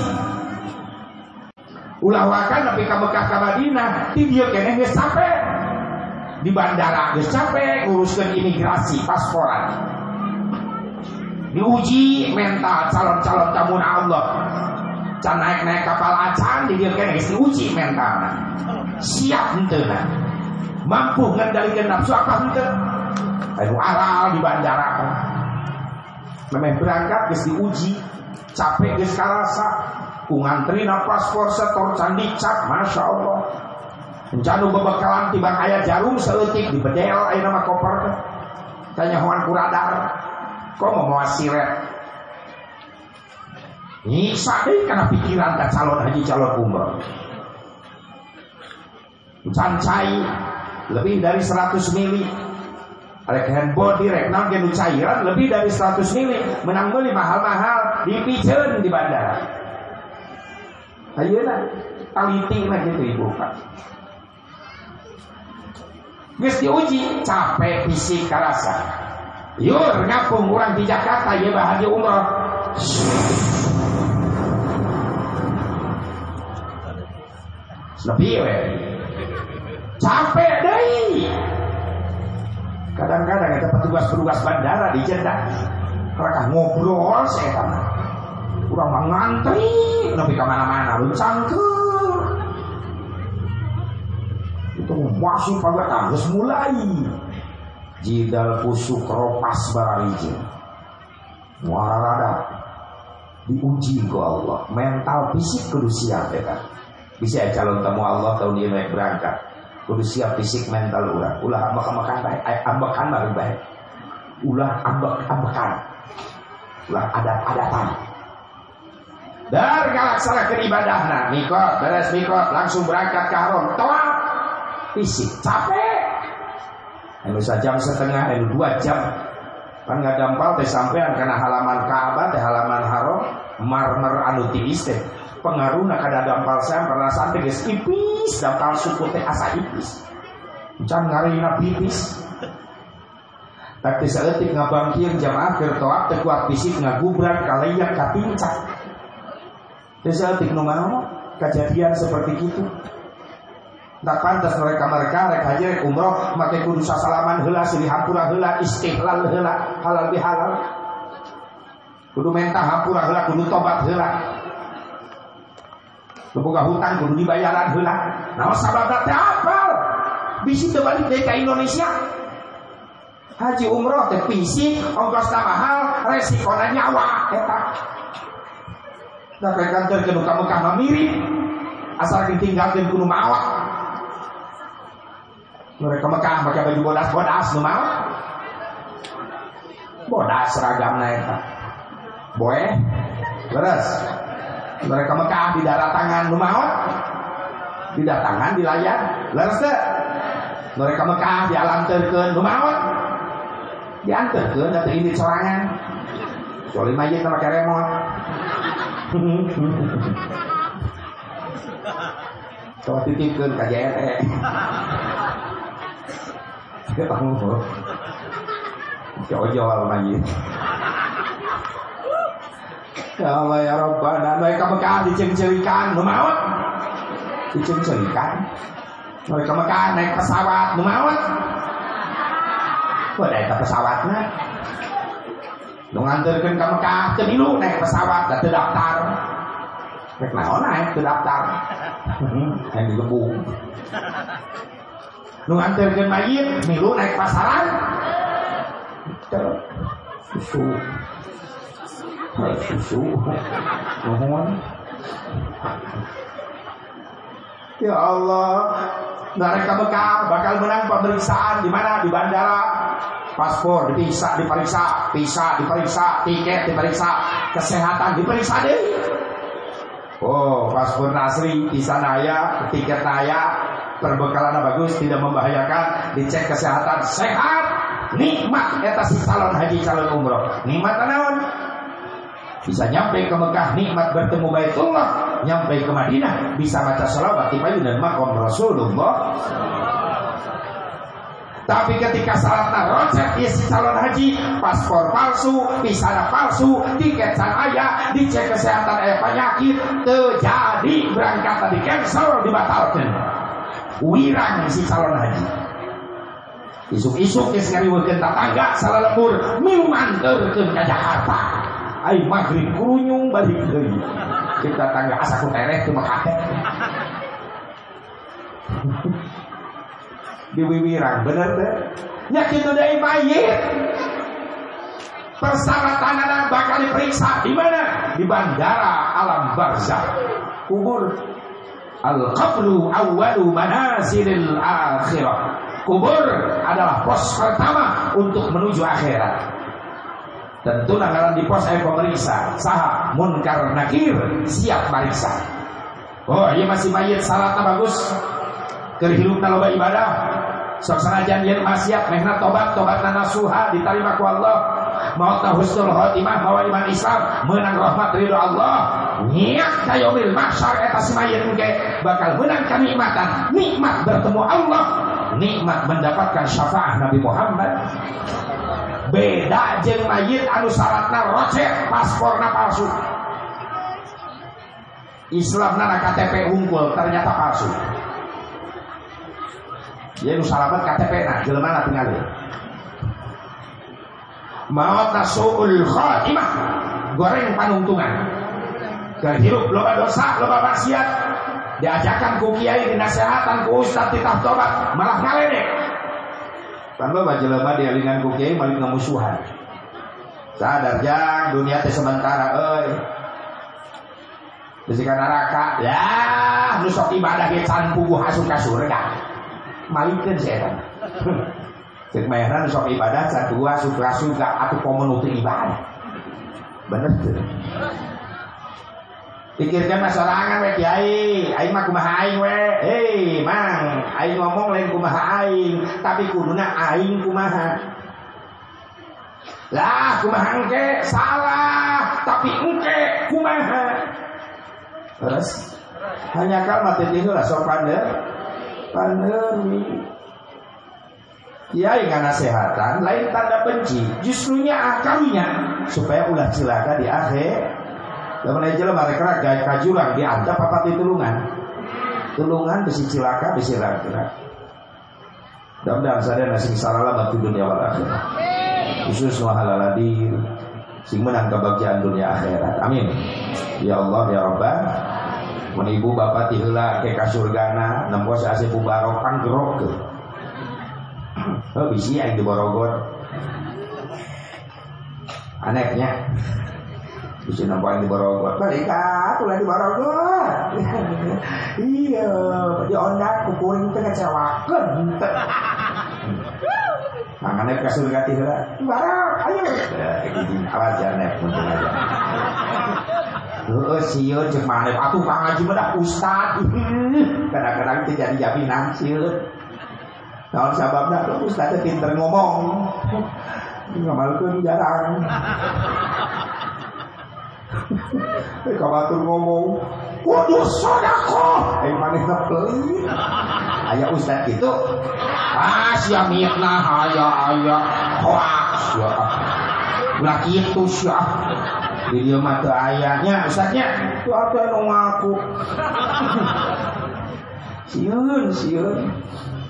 Ulah wakan tapi ka Mekah ka Madinah ti dieu capek di bandara geus capek nguruskan imigrasi pasporan. Diuji mental calon-calon tamu Allah. Can naik-naik kapal acan di dia kena diuji mental. Siap henteu mampu ngendalikan nafsu apa henteu anu aral di bandara memang berangkat geus diuji. Capek geus karasa. Ku ngantri na paspor setor candi cap Masya Allah Encanu bebekalan tiba ayah jarum seletik di bedel ayah nama koper. Tanya huan kuradar. Kok mau mau siret? Nyiksa deh karena pikiran tak calon haji calon umroh. Cancai lebih dari 100 mili Rek handphone direk naon ge cairan lebih dari 100 mili menang beli mahal-mahal di piceun di bandara. Ayeuna taliti mah gitu ibu Pak. Geus diuji capek fisik karasa. Yur ngapung orang di Jakarta ya bahagia umroh. Lebih we. Capek deh. Kadang-kadang ada petugas-petugas bandara di Jeddah. Mereka ngobrol saya kan. Kurang mengantri, tapi ke mana-mana lu cangkur. Masuk pada harus mulai. Jidal pusuk ropas barariji. Muarada diuji ke Allah. Mental fisik kudu siap ya kan? Bisa calon tamu Allah tahun dia naik berangkat. Kudu siap fisik mental ulah ulah ambak ambakan baik. Eh, ambakan baru baik. Ulah ambak ambakan ulah adat adatan dan ngalaksanakan ibadah nah mikot beres mikot. Langsung berangkat ke haram toa fisik. Capek. Anu jam setengah, anu dua jam. Kan nggak gampang teh sampean karena halaman Ka'bah teh halaman haram marmer anu tiis teh. Pengaruhna kada dampal saya pernah sampai geus ipis dampal suku teh asa ipis can ngarina pipis tapi saeutik ngabangkir jam akhir toak teh kuat fisik ngagubrak kalayak kapincak. Teh saeutik nu kejadian seperti itu Tak pantas mereka mereka rek haji rek umroh make kudu sasalaman heula silih hampura heula istihlal heula halal bihalal kudu mentah hampura heula kudu tobat heula Boga hutang kudu dibayaran heula. Naon sababna teh apal? Bisi teu balik Indonesia. Haji umroh teh fisik, ongkosna mahal, resikona nyawa eta. Da kayak kantor ke ka Mekah mah mirip. Asal ditinggalkeun kudu maawak. Mereka Mekah pakai baju bodas-bodas nu mau. Bodas seragamna eta. Boe. Leres mereka Mekah di darat tangan lumaut di datangan di layar leres deh mereka Mekah di alam terken lumaut diantarkan dari ini serangan kecuali mayit sama keremot coba titipkan ke JRE ya Allah jauh-jauh mayit Ya Allah ya Rabbana Mereka Mekah diceng-cerikan Nu maut Diceng-cerikan Mereka Mekah naik pesawat Nu maut Kok naik pesawatnya Nu nganterkan ke Mekah Ke milu naik pesawat Dan terdaftar Rek naon naik terdaftar Yang digebung Nu nganterkan mayit Milu naik pasaran. Susu. Susu. Mohon ya Allah mereka Mekah bakal menang pemeriksaan di mana? Di bandara. Paspor diperiksa diperiksa visa diperiksa tiket diperiksa kesehatan diperiksa deh. Oh paspor nasri visa naya tiket naya perbekalan bagus tidak membahayakan. Dicek kesehatan sehat. Nikmat eta si calon haji calon umroh. Nikmat naon bisa nyampe ke Mekah nikmat bertemu Baitullah. Nyampe ke Madinah bisa baca salawat di dan makom Rasulullah. Tapi ketika salatna rojek ya si calon haji paspor palsu pisana palsu tiket sang ayah dicek kesehatan ayah penyakit terjadi berangkat tadi cancel dibatalkan wirang si calon haji isuk-isuk tetangga salah lembur minuman terken ke Jakarta Ay maghrib kurunyung balik deui. Kita tangga asa ku tereh teu makate. Diwiwirang bener teh. Nya kitu deui mayit. Persyaratan bakal diperiksa di mana? Di bandara alam barzah. Kubur Al-qabru awwalu manazilil akhirah. Kubur adalah pos pertama untuk menuju akhirat. Tentu nanggalan di pos saya pemeriksa Sah munkar nakir Siap meriksa Oh iya masih mayat salatnya bagus Kerhidup loba ibadah Sosanajan yen maksiat mehna tobat tobat nasuha diterima ku Allah. Mau husnul khotimah mau iman Islam menang rahmat ridho Allah. Niat kayomil mahsyar eta simayeun ge bakal menang kenikmatan. Nikmat bertemu Allah, nikmat mendapatkan syafaat Nabi Muhammad. Beda jeung mayit anu syaratna rocet pasporna palsu. Islam nana KTP unggul ternyata palsu. Ya nu salamet KTP na jelema na tinggal. Maut nasuul khatimah goreng panuntungan. Kehirup loba dosa, loba maksiat. Diajakan ku kiai dinasehatan ku ustaz titah tobat malah ngaledek. Tanpa baca jelema dialingan ku kiai malah ngamusuhan. Sadar jang dunia teh sementara euy. Bisikan neraka, ya nu sok ibadah ge can puguh asup ka surga. Malikeun setan. Cek mayana nu sok ibadah can puguh asup ka surga atuh komo ibadah. Bener tuh. Pikirkan masalah we kiai, aing mah kumaha aing we. Hei, mang, aing ngomong lain kumaha aing, tapi kuduna aing kumaha. Lah, kumaha engke salah, tapi engke kumaha. Terus hanya kalimat itu lah sok pander pandemi. Ya ingat nasehatan lain tanda benci. Justrunya akarnya Supaya ulah cilaka di akhir. Lamun aja mereka gaya kajurang diantap apa di tulungan? Tulungan besi cilaka besi raga Mudah-mudahan saya nasi sarala batu dunia wal akhirat Khusus wahalaladir Sing menang kebahagiaan dunia akhirat. Amin. Ya Allah ya Rabbah. Menibu bapak tihela ke kasurgana sepu barokan gerok ke Oh bisi yang di Borogot Anehnya Bisa nempo yang di Borogot Balik aku lah di Borogot Iya Di ondak kukuring itu ngecewakan Makanya ke surga tihela Barok ayo. Awas jangan Untung aja. Heeh sieun cek maneh atuh Kang Haji mah ustad. Kadang-kadang teh jadi jaminan sieun. Naon sababna tuh ustad teh pinter ngomong. Ngamalkeun jarang. Eh kabatur ngomong, kudu sodako. Eh maneh pelit. Aya ustad gitu. Ah sia mitnah aya aya hoax ya. Ulah kitu sia. Di dia mata ayahnya, Ustaznya, itu apa yang ngaku? siun, siun.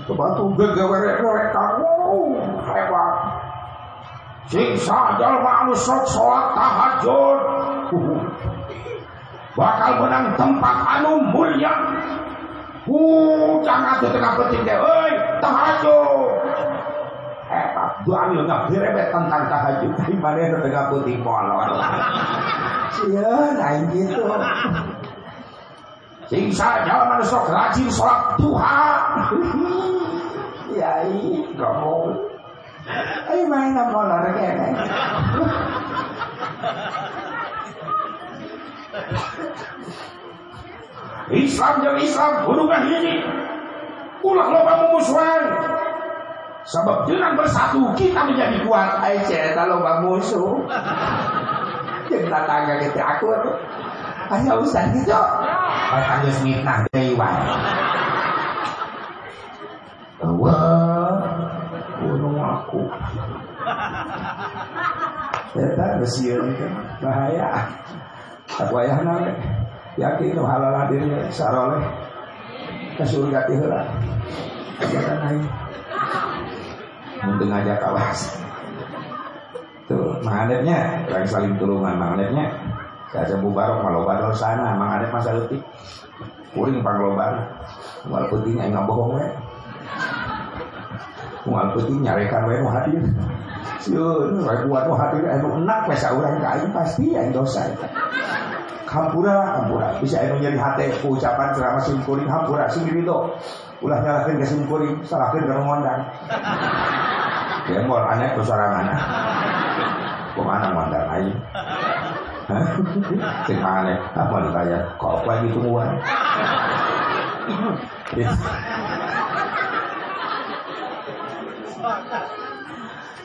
Kebatu gegewerek-werek kamu, hebat. Siksa jalma anu sok sholat tahajud. Bakal menang tempat anu mulia. Uh, jangan tuh tengah penting deh, hei, tahajud. Anu nggak berebet tentang tahajud. Gimana itu tengah putih molor. Iya, lain gitu. Sing saja mana sok rajin sholat duha. Ya, gak mau. Ayo main apa molor kene. Islam jeung Islam kudu ini. Ulah loba memusuhan. Sebab dengan bersatu kita menjadi kuat. Ayo cerita loba musuh. Jeung tetangga kita aku tuh. Ayo Ustaz gitu. Geus mitnah deui wae. Wah, gunung aku. Eta geus itu bahaya. Aku ayahna we. Yakin nu halal hadir saroleh ke surga ti heula. Jangan aing. Mungkin aja kawas. Tuh, manganetnya lagi saling tulungan manganetnya. Saya bubarok maloba dol sana, manganet masa letik. Kuring pangloban. Mual penting aing ngabohong we. Mual penting nyarekan we nu hadir. Sieun, we buat nu hadir anu enak we saurang ka aing pasti aing dosa. Hampura, hampura. Bisa anu nyari hati ucapan ceramah sim hampura tuh. Ulah nyalakeun ke sim kuring, salahkeun ka ngondang. Gembol aneh kesorangan. Ke mana ngondang aing? Sing aneh, apa kaya kok lagi semua.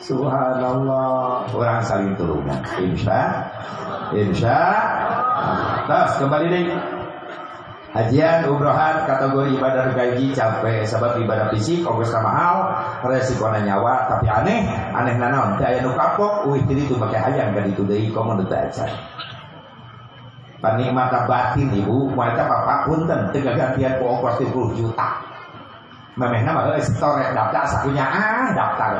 Subhanallah orang saling turunan. Insya, insya. Terus kembali nih. Hajian, umrohan, kategori ibadah gaji capek sebab ibadah fisik ongkos mahal, resiko nyawa tapi aneh, aneh nanon. Teu aya nu kapok, uih teu itu make hayang ka ditu deui komo aja. Panikmata batin ibu, mereka bapak punten teu gantian ku ongkos 30 juta. Memehna mah euy store daftar ah daftar.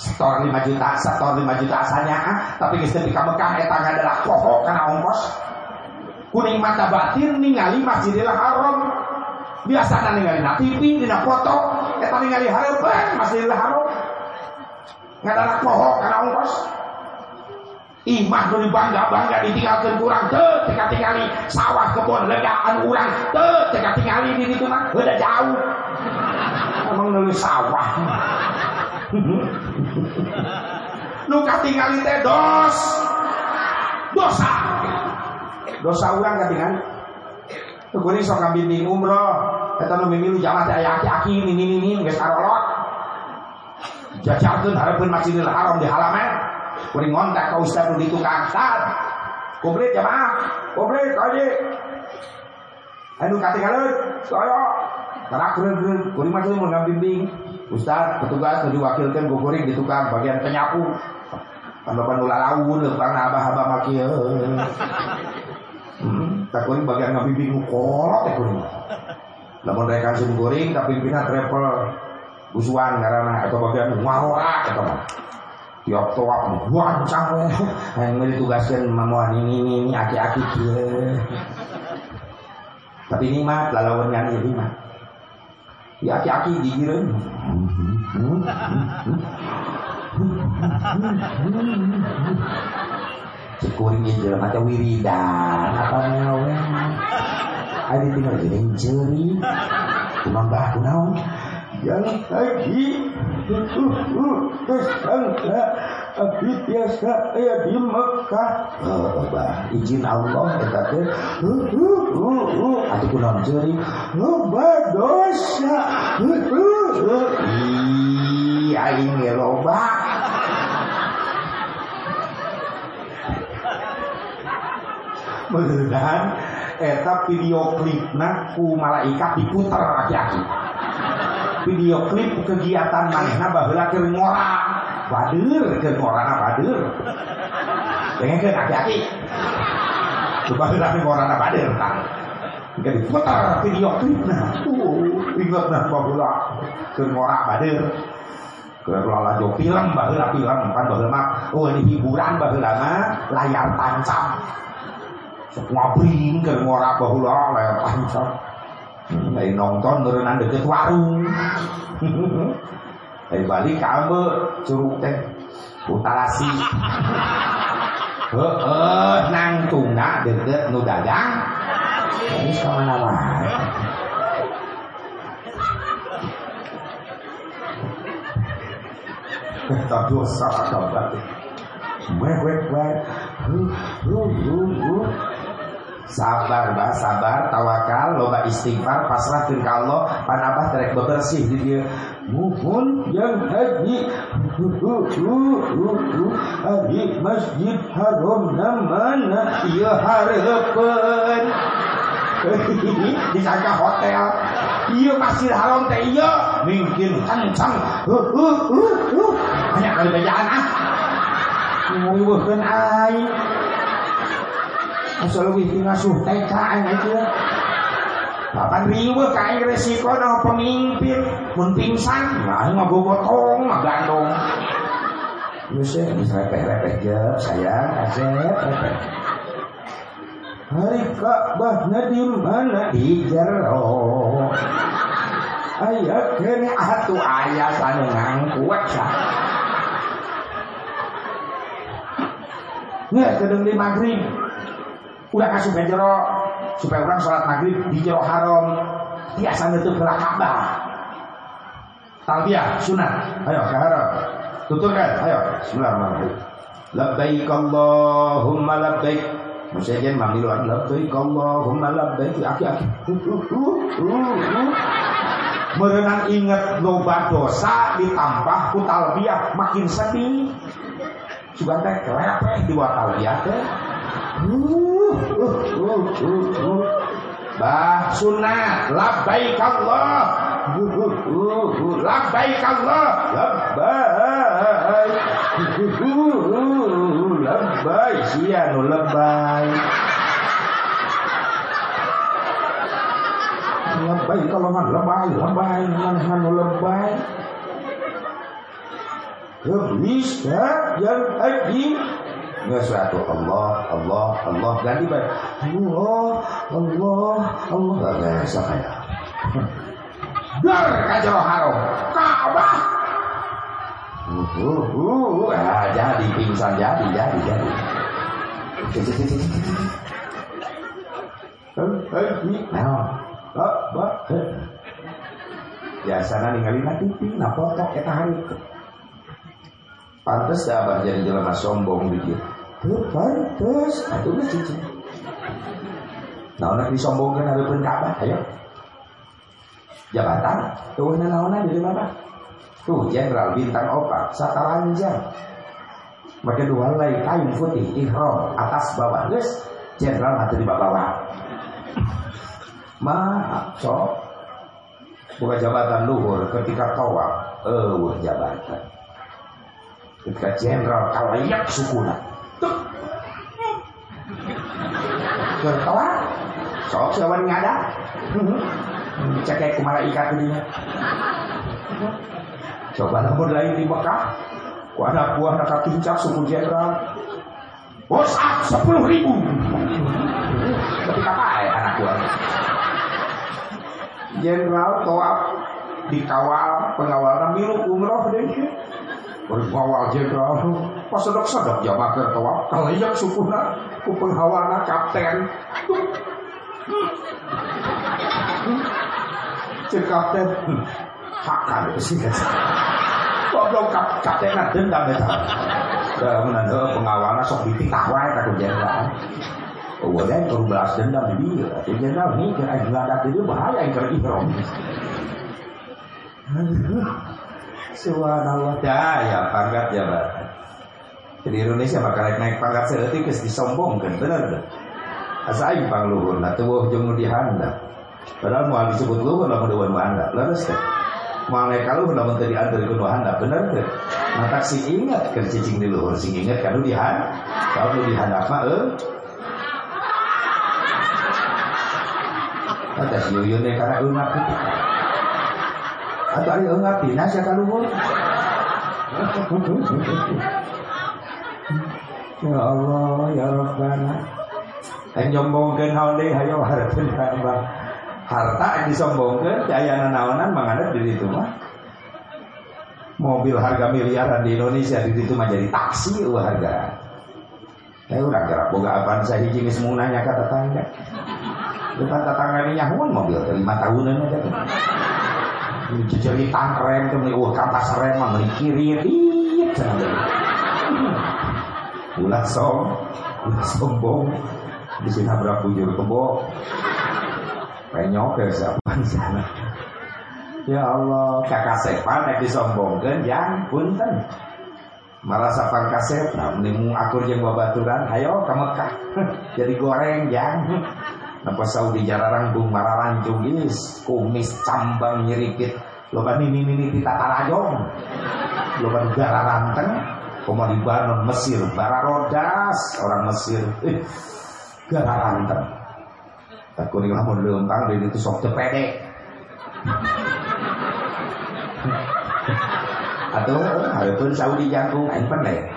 Store 5 juta, store 5 juta asalnya ah, tapi geus teu ka Mekah adalah pokok kana ongkos kuning mata batin ningali Masjidil Haram. Biasa ningali na TV dina foto. Kita ningali harapan Masjidil Haram. Ngadanak poho karena ongkos. Imah nu bangga-bangga ditinggalkan kurang teu teka tingali sawah kebun legaan urang teu teka tingali di ditu mah udah jauh. Emang nulis sawah. Nu katingali teh dos. Dosa dosa orang katingan Kuring sok ngambil umroh. Kita nu mimilu jamaah teh aya aki-aki nini-nini geus karolot Jajalkeun hareupeun Masjidil Haram di halaman. Kuring ngontak ka ustaz nu ditu ka Ustaz Kubrit jamaah Kubrit kaji Anu katingaleun saya Tarak kuring mah mun ngambimbing Ustaz petugas nu diwakilkeun ku kuring di tukang bagian penyapu. Tambah nu lalaun karena abah-abah makieu Hmm, tak kuring bagian ngabimbing kolot ya kuring. Lamun rekan sim kuring tapi pimpinan travel busuan karena atau bagian ngawak atau mah. Tiap toak wancang. Yang ditugaskan mamuan ini ini ini aki-aki kieu. Tapi nikmat lalawan nyanyi nikmat. Ya aki-aki digireun. Cekuring ya jalan macam wiridan apa nyawe. Ada tinggal gini ceri. Cuma bah kunaon. Yang lagi tersangka Abi biasa aya di Mekah. Oh, bah, izin Allah eta teh. Atuh kunaon ceri. Loba dosa. Ih, aing loba. Meunang eta video klipna ku malaikat diputer aki-aki. Video klip kegiatan manehna baheula keur ngora. Badur keur ngorana badur. Dengekeun aki-aki. Coba heula ngorana badur tah. Jika diputer video klipna. Uh, ingetna baheula keur ngora badur. Kelola jo film baheula film kan baheula mah oh ini hiburan baheula mah layar tancap ngabring ke ngora bahula tancap dari nonton berenang deket warung dari balik kamu curug teh utarasi heeh nang tungga deket nu dagang ini ke mana wae Kita dosa kabar. Wek wek wek. Hu hu hu hu. Sabar bah, sabar, tawakal, loba istighfar, pasrahkeun ka Allah, pan abah terek bebersih di dieu. Muhun yang haji Haji masjid haram namana ieu hareupeun. Disangka hotel. Iya masjid haram teh iya mungkin kencang. Banyak kali bejaan ah. Ngeuweuhkeun aing. Asa leuwih ti ngasuh TK aing itu. Papan riweuh ka aing resiko na pemimpin mun pingsan, nah aing mah gotong, mah gandong. Geus geus repeh-repeh je sayang, asep repeh. Hari Ka'bahnya di mana? Di jero. Ayah kene atu ayah sana ngangkuat sah. Nggak sedang di maghrib. Udah kasih jero supaya orang sholat maghrib di jero haram. Biasa itu ke Ka'bah. Talbiyah sunat. Ayo ke haram. Tuturkan. Ayo. Bismillahirrahmanirrahim. Labbaik Allahumma labbaik. Musyajen mamiluan labbaik Allahumma labbaik aki-aki. merenang inget loba dosa ditambah ku talbiah makin sedih juga teh kelepeh di talbiah teh uh, uh, uh, uh, uh. Bah sunat labbaik Allah uh, uh, uh, uh. labbaik Allah labbaik uh, uh, uh, labbaik sia nu labbaik lebay kalau nggak lebay lebay ngan lebay Iblis ya yang haji nggak suatu Allah Allah Allah. Ganti baik. Allah Allah Allah. Nggak biasa kayak. Dar kacau harum. Ka'bah uh, uh, uh, ah, jadi pingsan jadi jadi jadi. Biasanya ninggalin na TV na foto kita hari itu. Pantas dah abah jadi jalan sombong dikit tuh pantas aduh gak cici nah nak disombongkan ada pun ayo. Jabatan? Tuh nah naona di mana tuh jenderal bintang opat sataranjang maka dua lay kain putih ihram atas bawah. Guys jenderal nanti di bawah Maaf, sok. Buka jabatan luhur ketika tawaf, eh jabatan. Ketika jenderal kalayak sukuna. Tuh. Bertawaf. Sok sewan ngada. Cek kumara ikat ini. Coba namun lain di Mekah. Ku anak buah nak kincak suku jenderal. Bos sepuluh ribu. Ketika apa ya anak buah? jenderal toap dikawal pengawal milu umroh deh berkawal jenderal pas sedok sedok jamaah ke toap kalayak sukuna ku pengawalna kapten. Cek kapten. Hakan sih kok belum kapten dendam ya dah menanda pengawalna sok ditikah wae ka jenderal Oh, dan kalau balas dendam di dia, itu jenderal nih kira ada dia bahaya yang kira ihrom. Subhanallah, ya pangkat jabatan. Jadi Indonesia bakal naik, pangkat seetik kes disombongkan, benar deh. Asa aing pang luhur, nah tuh jeung di handap. Padahal mau disebut luhur lamun dewan handap, leres teh. Mau naik kalau udah menteri antar ke handap, benar deh. Mata sing ingat kan cicing di luhur, sing ingat kan di handap. Kalau di handap mah eh Ada si Yuyun deh karena ungap itu. Atau ayo ungap dinas ya kalau Ya Allah, ya Rabbana. Yang nyombongkan hal deh, ayo harapin tambah. Harta yang disombongkan, jaya naonan mengada di situ mah. Mobil harga miliaran di Indonesia di situ mah jadi taksi harga. Ya udah kira boga apaan saya hiji geus nanya kata tetangga. Depan tetangga ini nyahun mobil lima tahunan aja tuh. Jadi tang rem tuh, wah kampas rem mah beli kiri, riit. Ulah som, ulah sombong. Di sini berapa bujur kebo. Penyok ya siapa sana. Ya Allah, kakak sepan yang disombongkan, yang punten. Merasa pangkasep, nah mending akur yang babaturan, ayo ke Mekah. Jadi goreng, yang. Napa Saudi jararang bung mararang jugis kumis cambang nyerikit. Loba nini nini tita tarajong loba negara ranteng koma di Banon Mesir. Bararodas orang Mesir. Eh, gara ranteng tak kuning lamun leumpang dari itu sok tepede atau harapun Saudi jangkung aing pendek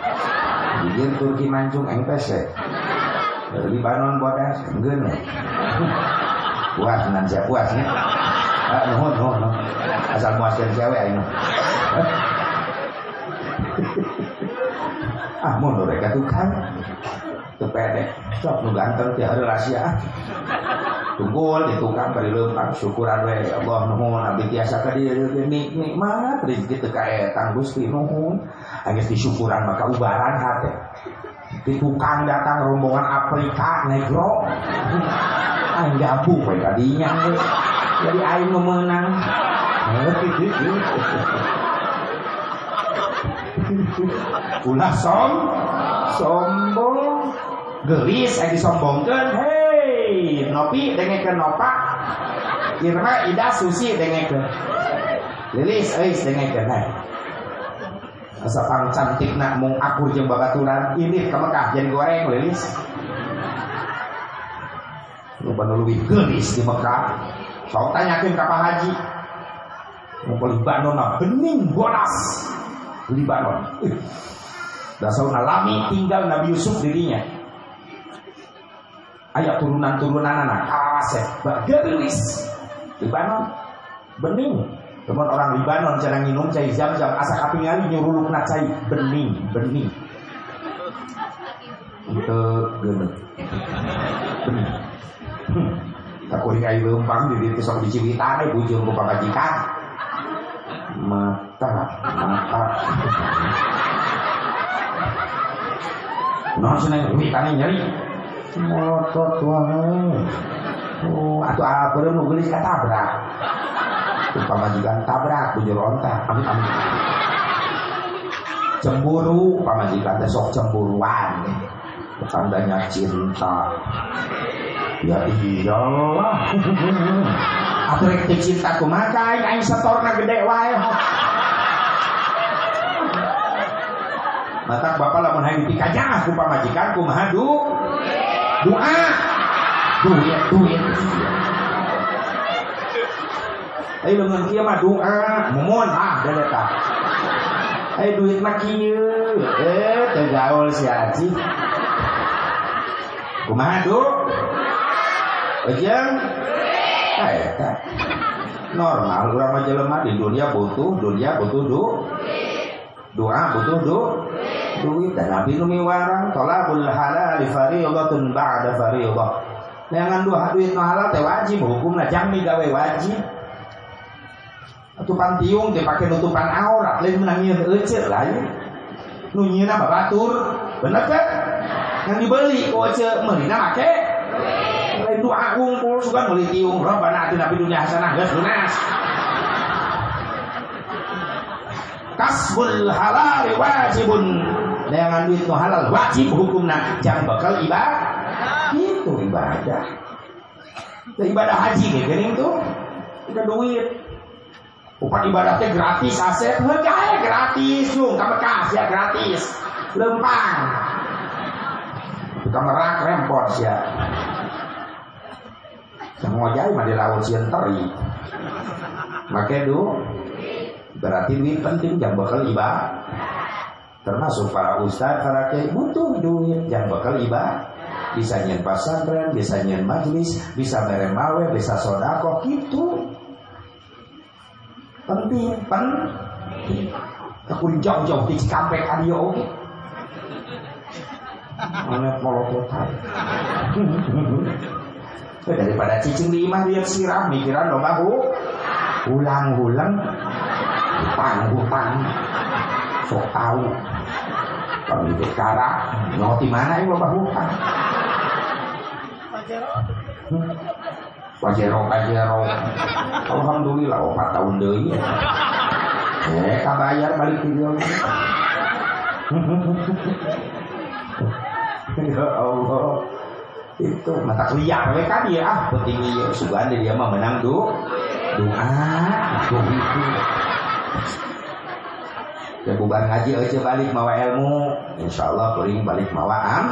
Jujur Turki mancung aing pesek dari Banon bodas enggak puas nan saya puas ya. Ah nuhun nuhun nuhun. Asal muaskan cewek ini ah mau mereka tukang. Tepede sok nu ganteng teh ada rahasia. Tunggul di tukang leumpang syukuran we ya Allah nuhun abdi tiasa ka dieu nikmat rezeki teu kaetan Gusti nuhun. Anggeus disyukuran maka ubaran hate di tukang datang rombongan Afrika negro aing gabung we kadinya jadi aing menang ulah som sombong. Gelis yang disombongkan. Hei nopi dengekeun nopak Irma Ida Susi dengekeun lilis euis dengekeun hei Asa pang cantik nak mung akur jeung babaturan ini ka Mekah jadi goreng lilis. Lu panu lebih gelis di Mekah. Sok tanyakin ka Pak Haji. Mau Libanon bening bonas Libanon Dasar lami tinggal Nabi Yusuf dirinya. Ayat turunan-turunan anak. Asep Gelis. Libanon Bening Teman orang Libanon cara minum cai jam-jam asa kapingali nyurulukna cai bening bening. Itu gemet. Bening. Hmm. Tak kuring air lempang di itu sok dicibitane bujur ku pamajikan. Mata, mata. Nah, seneng duitane nyeri. Motot wae. Oh, atuh apa nu gelis katabrak pamajikan tabrak bujur onta amin amin. Cemburu pamajikan sok cemburuan. Tandanya cinta. Ya iyalah apa rek cinta kumaha aing aing setorna gede wae. Matak bapak lamun hayang dipikajang aku pamajikan kumaha du doa duit duit Ayo dengan kia mah doa, mohon ah dan eta. Ayo duit mah kieu. Eh, tegaul si Haji. Kumaha du? Ujang? Eta. Normal urang mah jelema di dunia butuh, dunia butuh du. Doa butuh du. Duit dan Nabi nu miwarang talabul halal fariidatun ba'da fariidah. Jangan dua duit halal teh wajib hukumna jami gawe wajib tutupan tiung dipakai nutupan aurat lain menangin ece lah ya. Nunyina batur bener kan? Yang dibeli ku ece melina make lain doa kumpul suka beli tiung robbana atina nabi dunia hasanah geus lunas. Kasbul halal wajibun. Dengan duit nu halal wajib hukumna jangan bakal ibadah. Itu ibadah. Ibadah haji gini tuh kita duit Upah ibadahnya gratis aset, harganya gratis, yung kamekas ya gratis, lempang. Kita merak rempot ya. Semua jahit mah di laut sian teri. Maka itu berarti duit penting yang bakal ibadah. Termasuk para ustaz, para kiai butuh duit yang bakal ibadah. Bisa nyen pasantren, bisa nyen majlis, bisa meremawe, bisa sodako, gitu penting penting kekurin jauh-jauh di Cikampek adio oke. Mana polototan daripada cicing di imah dia sirah mikiran dong aku. Ulang-ulang. Hutang-hutang sok tahu. Dekara mau di mana ini loba hutang Pajero pajero. Alhamdulillah opat tahun deui. Eh kabayar balik video. ya Allah. Itu mata liar we kan ya ah penting ieu sugan dia mah menang do doa itu. Ya bubar ngaji aja balik mawa ilmu, insyaallah kuring balik mawa am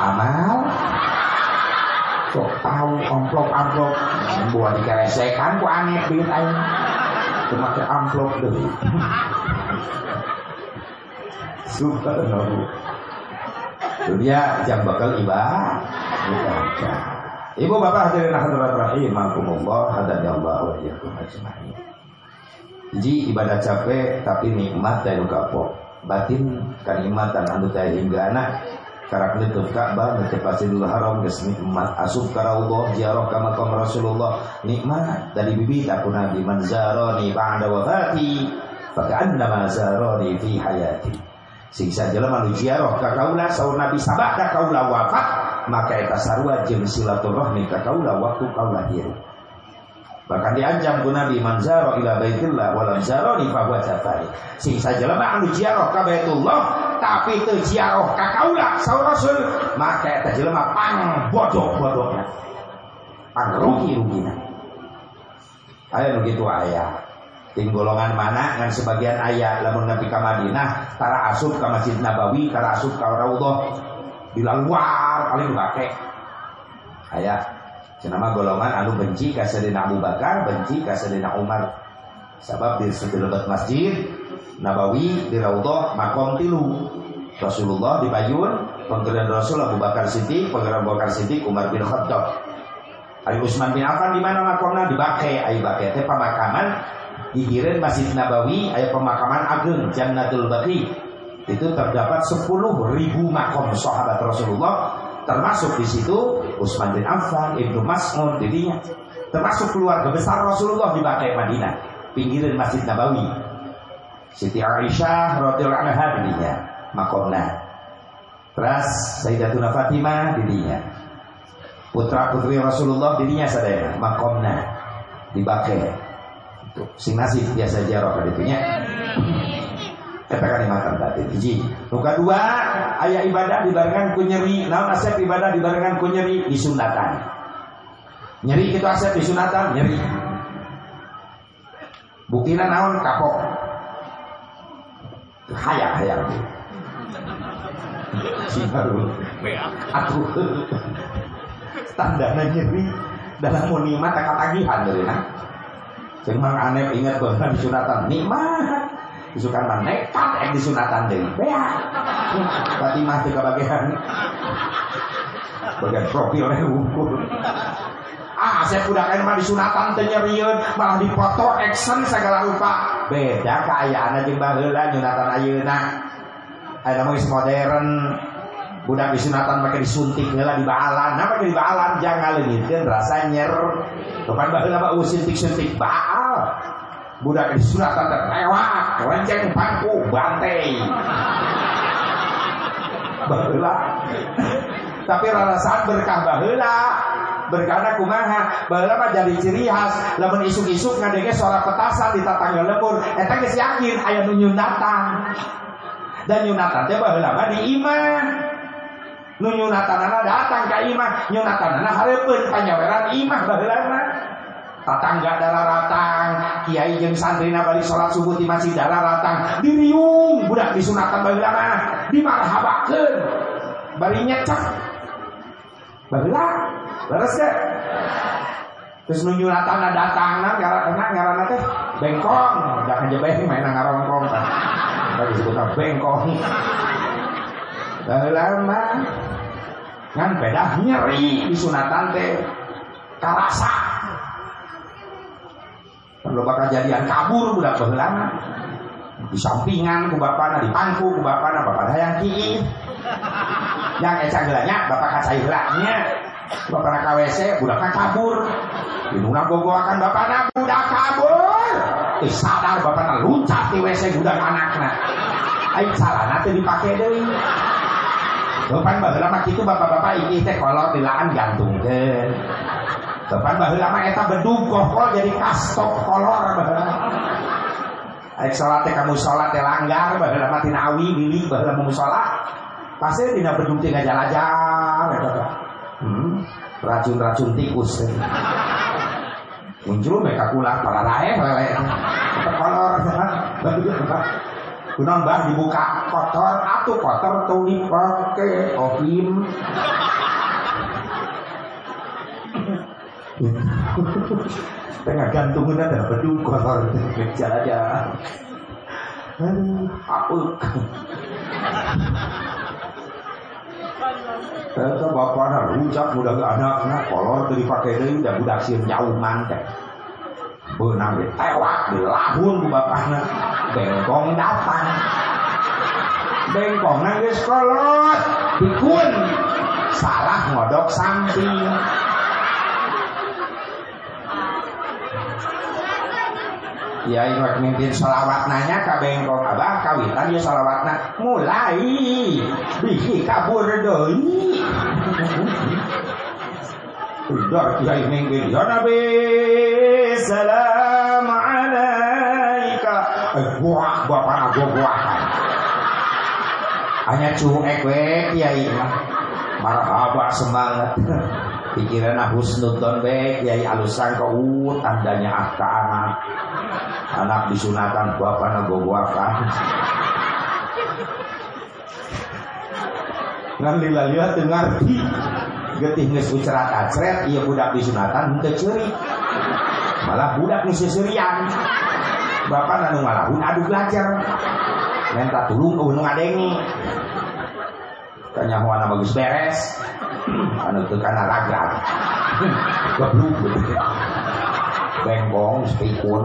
amal sok tahu amplop amplop. Buat dikeresekan ku aneh duit aing cuma ke amplop deh subhanallah dunia jam bakal ibadah Ibu bapak hadirin hadirat rahim Alhamdulillah hadani Allah wa iyyakum ajma'in. Jadi ibadah capek tapi nikmat dari kapok. Batin kanikmatan anu teh hingga nutup Ka'bah nutup Masjidil Haram geus nikmat. Asup ka raudhah ziarah ka makam Rasulullah. Nikmat. Dari bibit aku Nabi man zarani ba'da wafati faka'annama zarani fi hayati. Singsa jelema nu ziarah ka kaula saur Nabi sabada kaula wafat. Maka eta jeung silaturahmi ka kaula waktu kaula hirup Bahkan diancam ku Nabi manzaro ila baitillah walam zaroni fahuwa jafari. Sing sajelema anu ziarah ka Baitullah tapi ziarah ka kaula saur Rasul, maka eta jelema pang bodoh-bodohna. Pang rugi-rugina. Aya nu kitu aya. Ting golongan mana ngan sebagian ayat lamun Nabi ka Madinah tara asup ka Masjid Nabawi tara asup ka Raudhah luar paling bake ayat Kenapa golongan anu benci ka Abu Bakar, benci ka Umar. Sebab di sebelah masjid Nabawi di Raudhah makom tilu. Rasulullah di Bayun, penggeran Rasul Abu Bakar Siddiq, penggeran Abu Bakar Siddiq Umar bin Khattab. Ali Utsman bin Affan di mana makomna di Bake, ai Bake teh pemakaman dikirim Masjid Nabawi aya pemakaman ageng Jannatul Baqi. Itu terdapat 10 ribu makom sahabat Rasulullah termasuk di situ Utsman bin Affan, Ibnu Mas'ud dirinya termasuk keluarga besar Rasulullah di Bakai Madinah pinggiran Masjid Nabawi. Siti Aisyah radhiyallahu anha dirinya makomna terus Sayyidatuna Fatimah dirinya. Putra putri Rasulullah dirinya sadaya makomna di Bakai sing nasib biasa jarok nya katakan makan tadi. Hiji nu dua ayah ibadah dibarengan ku nyeri. Naon asep ibadah dibarengan ku nyeri? Disunatan. Nyeri itu asep disunatan nyeri buktina naon kapok. Hayang hayang si baru. Atuh. Tandana nyeri. Dalam munimah tak katagihan dari nah Cuma aneh ingat bahwa disunatan nikmat. Isukan mah nekat yang disunatan deui. Bea. Fatimah teh bagian bagian profil yang ukur. Ah, saya udah mah disunatan teh nyerieun, malah dipoto action segala rupa. Beda kaayaan jeung baheula nyunatan ayeuna. Aya mah modern. Budak disunatan pakai disuntik heula di baalan. Nah pakai di baalan jangan leungitkeun rasa nyer. Kapan baheula mah suntik-suntik baal budak di suratan terlewat renceng pangku bantai bahula tapi saat berkah bahula berkana kumaha bahula mah jadi ciri khas. Lamun isuk-isuk ngadenge suara petasan di tatangga lembur eta geus yakin aya nu nyunatan. Dan nyunatan teh mah di imah. Nu nyunatanana datang ka imah nyunatanana hareupeun panyaweran imah mah. Tatangga darah ratang, kiai jeng santri balik sholat subuh di masjid darah ratang, diriung budak disunatkan bagi lama, dimarhabakan, bari nyecek, baheula, leres deh. Terus nunyulatan datang nah karena karena teh bengkong, jangan jebeh main ngarongkong kan. Tadi disebut bengkong. Mah ngan beda nyeri di sunatan teh karasa Perlu bakal jadian kabur budak baheulana. Di sampingan ku bapana, di pangku ku bapana, bapak hayang kieu. Yang eca geulanya bapak kacai heulanya. Bapana ka WC, budak kabur. Dinuna gogoakan bapana budak kabur. Eh sadar bapana luncat di WC budak anakna. Aing salahna teh dipake deui. Depan baheula mah kitu bapak-bapak iki teh kolor dilaan gantungkeun. Depan baheula mah eta bedug kol jadi kastok kolor baheula. Aik salat kamu salat teh langgar baheula mah tina awi bili baheula mau. Pasti dina bedug teh ngajalajar eta Hmm, racun-racun tikus. Muncul mereka kula para lae lele. Kolor Kunaon bah dibuka kotor, atuh kotor tuh dipake ovim. Tengah gantungan ada bedung kotor kejar aja. Aduh? Kata bapak na rujak budak anaknya kolor tadi pakai deui udah budak sieun jauh mantek. Beunang ge tewak di lahun ku bapakna. Bengkong datang. Bengkong nang geus kolot dikun. Salah ngodok samping. Ya ingat mimpin salawat nanya ka bengkong abah kawitan ya salawatna mulai bihi kabur deui. Udar kiai mimpin ya nabi salam alaika eh gua bapak gua gua hanya cuek we kiai mah marhaba semangat pikiran husnudon we kiai alusan ke uh tandanya akta anak. Anak disunatan bapak nagogoakan ngan lila-lila teu ngarti getih geus ucerat acret ieu budak disunatan henteu ceurik malah budak nu seserian bapak nanu ngalahun adu belajar. Minta tulung ke gunung adengi. Tanya mana bagus beres anu teu kana ragrag goblok bengkong spikun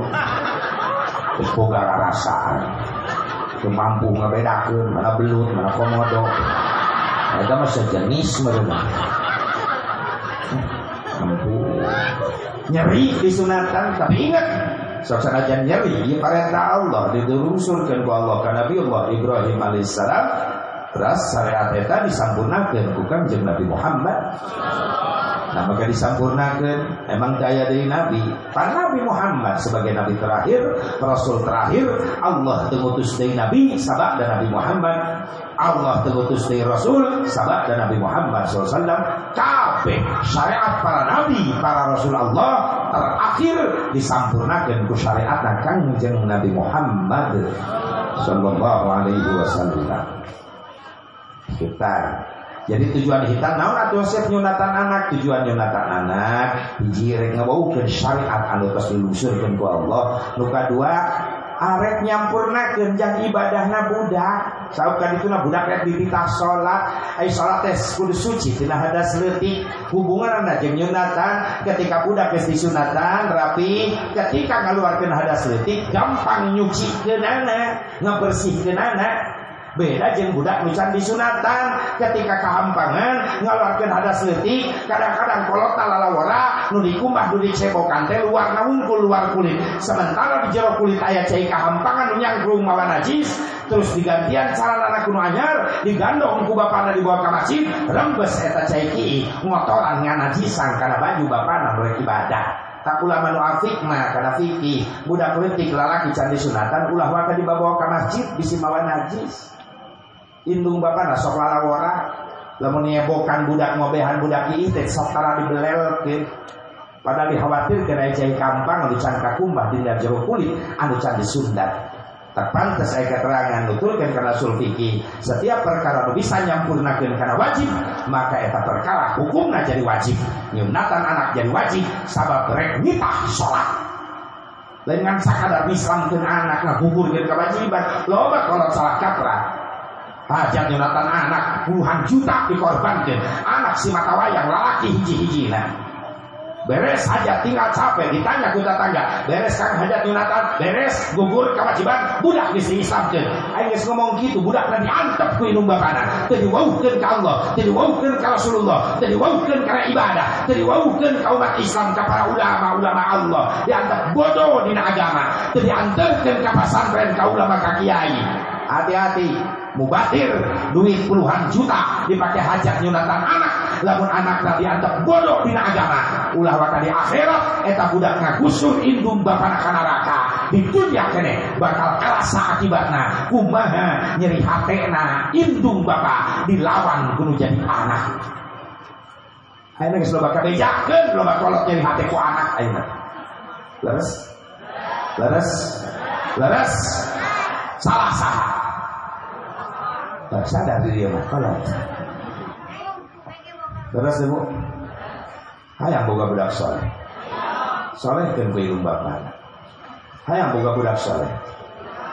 terus boga rarasaan teu mampu ngabedakeun mana belut mana komodo. Eta mah sejenis mereka. Mampu. Nyeri disunatan tapi ingat sok sanajan nyeri ieu perintah Allah diturunsurkeun ku Allah ka Nabi Allah Ibrahim alaihissalam terus syariat eta disampurnakeun ku Kanjeng Nabi Muhammad. Nah maka disampurnakan Emang daya dari Nabi. Pak Nabi Muhammad sebagai Nabi terakhir Rasul terakhir Allah tengutus dari Nabi Sabak dan Nabi Muhammad. Allah tengutus dari Rasul Sabak dan Nabi Muhammad SAW Kabeh syariat para Nabi Para Rasul Allah Terakhir disampurnakan Ku syariat kanjeng Nabi Muhammad Sallallahu alaihi wasallam Kita jadi tujuan kita naon atuh sep nyunatan anak. Tujuan nyunatan anak hiji rek ngabaukeun syariat anu tos dilusurkeun ku Allah. Nu kadua arek nyampurnakeun jang ibadahna budak. Sabab kan itu budak rek dititah salat ai salat teh kudu suci tina hadas leutik. Hubungan anda jeung nyunatan ketika budak geus disunatan rapi ketika ngaluarkeun hadas leutik gampang nyucikeun anak ngabersihkeun anak beda jeng budak nucan disunatan ketika kehampangan ngeluarkan hadas letik kadang-kadang kolot talalawara nu dikumbah nu dicebokan teh luar nawungkul luar kulit. Sementara di jero kulit ayah cai kehampangan nu nyangkrung mawa najis terus digantian cara anak kuno anyar digandong ku bapana dibawa ke masjid rembes eta cai ki ngotoran nganajisan karena baju bapana boleh ibadah. Tak ulama nu afik mah karena fikih budak letik lalaki candi sunatan ulah waka dibawa ke masjid bisi mawa najis indung bapak sok lalawara lamun nyebokan budak ngobehan budak ieu teh sok tara dibelelkeun padahal dikhawatir kena cai kampang anu can kakumbah dina jero kulit anu can disundat terpantes saya keterangan nutulkan karena sulfiki setiap perkara nu bisa nyampurnakeun karena wajib maka eta perkara hukumna jadi wajib. Nyunatan anak jadi wajib sabab rek nitah salat lain ngan sakadar mislamkeun anak ngagugurkeun kewajiban loba kolot salah kaprah hajat nyunatan anak puluhan juta dikorbankan. Anak si mata wayang hiji-hiji nah beres hajat tinggal capek ditanya ku tetangga beres kan hajat nyunatan beres gugur kewajiban? Budak bisa Islamkan ayo ngomong gitu budak nanti antep ku inung bapana tadi wauhkan ke Allah tadi wauhkan ke Rasulullah tadi wauhkan karena ibadah tadi wauhkan ke umat Islam ke para ulama-ulama Allah. Diantep bodoh di agama tadi antarkan ke pesantren ke ulama ke kiai hati-hati. Mubatir duit puluhan juta. Dipakai hajat nyunatan anak. Lamun anak tadi dianggap bodoh di agama. Ulah waka di akhirat. Eta budak ngagusur indung bapana kana neraka. Di dunia kene bakal kerasa akibatna. Kumaha nyeri hatena indung bapa dilawan kudu jadi anak. Ayo geus loba kabejakeun loba kolot nyeri hati ku anak. Ayeuna. Leres? Leres? Leres? Salah salah tak sadar diri mah kalau terus ibu? Hayang boga budak soleh. Soleh kan ku ilmu bapak. Hayang boga budak soleh.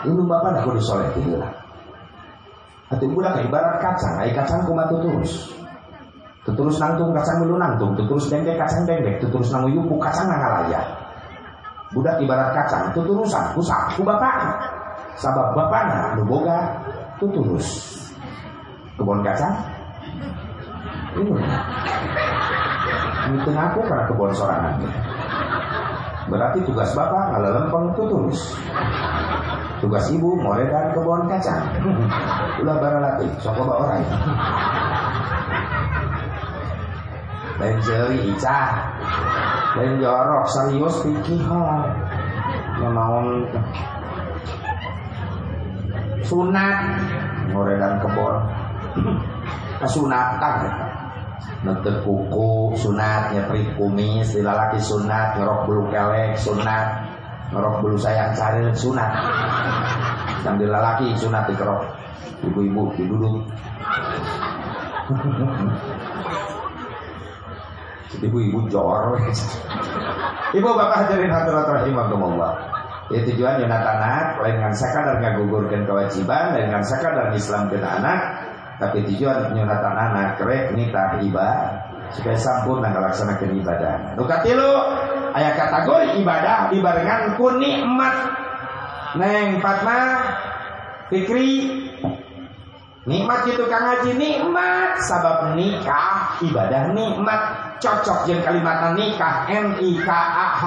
Ilmu bapak nak kudu soleh lah. Atau budak ibarat kacang ai kacang kumat terus terus nangtung kacang dulu nangtung. Terus dendek kacang dendek terus nang yupu kacang nangalaya budak ibarat kacang tuturusan kusah ku bapak. Sabab bapakna nu boga tuturus kebun kacang? Ini. Ini aku karena kebun sorangan. Berarti tugas bapak kalau lempeng itu tulus. Tugas ibu mulai dari kebun kacang. Ulah baralati sok bawa orang? Lain jeli icah lain jorok serius pikir ya mau sunat. Ngoredan kebon kesunatan. Nutup kuku sunat nyetri kumis dilalaki sunat ngerok bulu kelek sunat. Ngerok bulu sayang cari sunat. Dan dilalaki sunat dikerok ibu-ibu diduduk ibu-ibu jor. Ibu bapak hadirin hadirat rahimahumullah ya tujuan yang anak lain dengan sekadar ngagugurkan kewajiban dan dengan sekadar Islam ke anak tapi tujuan nyunatan anak kerek nita ibadah supaya sempurna melaksanakan ibadah. Nukatilu ayat kategori ibadah dibarengan ku nikmat. Neng Fatma Fikri nikmat itu kang haji nikmat. Sabab nikah ibadah nikmat. Cocok yang kalimat nikah N I K A H.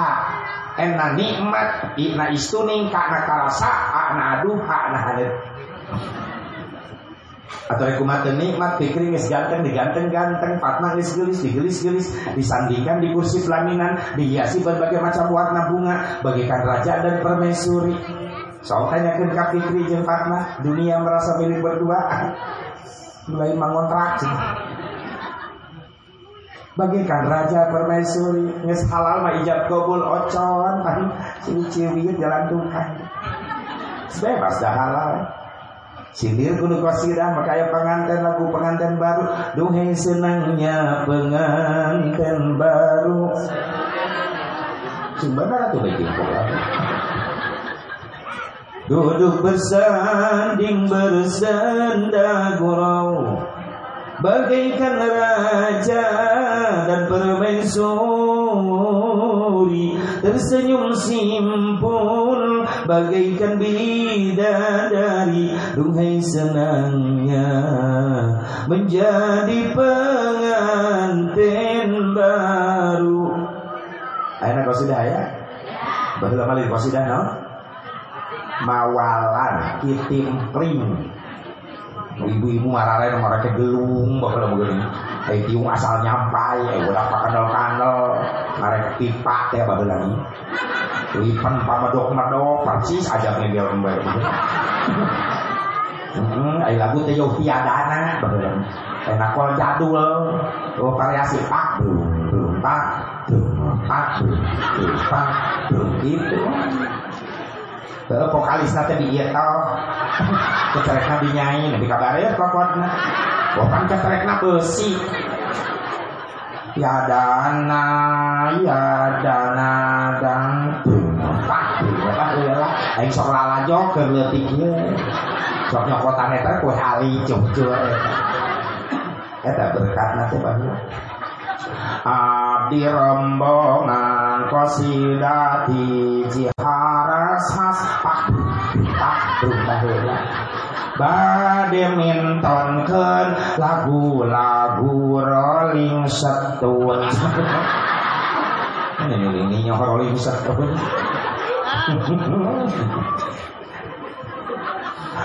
N nikmat I na istuning K na karasa A na aduh H na hadet atau rekumat nikmat pikir geus ganteng diganteng-ganteng fatma geus gelis digelis-gelis disandingkan di kursi pelaminan dihiasi berbagai macam warna bunga bagikan raja dan permaisuri. Soal tanyakan ke Fikri jeung Fatma dunia merasa milik berdua. Mulai mengontrak. Bagikan raja permaisuri nges halal mah ijab kabul ocon. Ciwi-ciwi jalan tuhan bebas dah halal Sindir kudu kosidah makanya pengantin lagu pengantin baru. Duhai senangnya pengantin baru. Sebenarnya tuh bikin Duduk bersanding bersenda gurau. Bagaikan raja dan permaisuri Tersenyum simpul bagaikan bidadari Duhai senangnya menjadi pengantin baru kau sudah ya? Baru lama kau sudah no? Mawalan kitim pring ibu-ibu marare nomor gelung bakal begini kayak tiung asal nyampai eh udah pakandal kandal marek pipa ya bakal lagi lipan pamadok madok persis aja ngegel kembali Hmm, ay lagu teh yo tiadana baheula. Enak kol jadul. Oh variasi pak belum belum pak belum pak belum pak belum gitu. Vokalis nanti di iya tau Kecerekna dinyanyi Nabi kabarnya kokotna Bukan kecerekna besi. Ya dana Ya dana Dan Pak Pak lah. Aing sok lalajo ke letik Sok nyokotan eta kue ali cucu Eta berkat nanti banyak Abdi rombongan kosidati jiharas has pak pak baheula badminton keun lagu-lagu rolling stone. Ini nyoh rolling stone.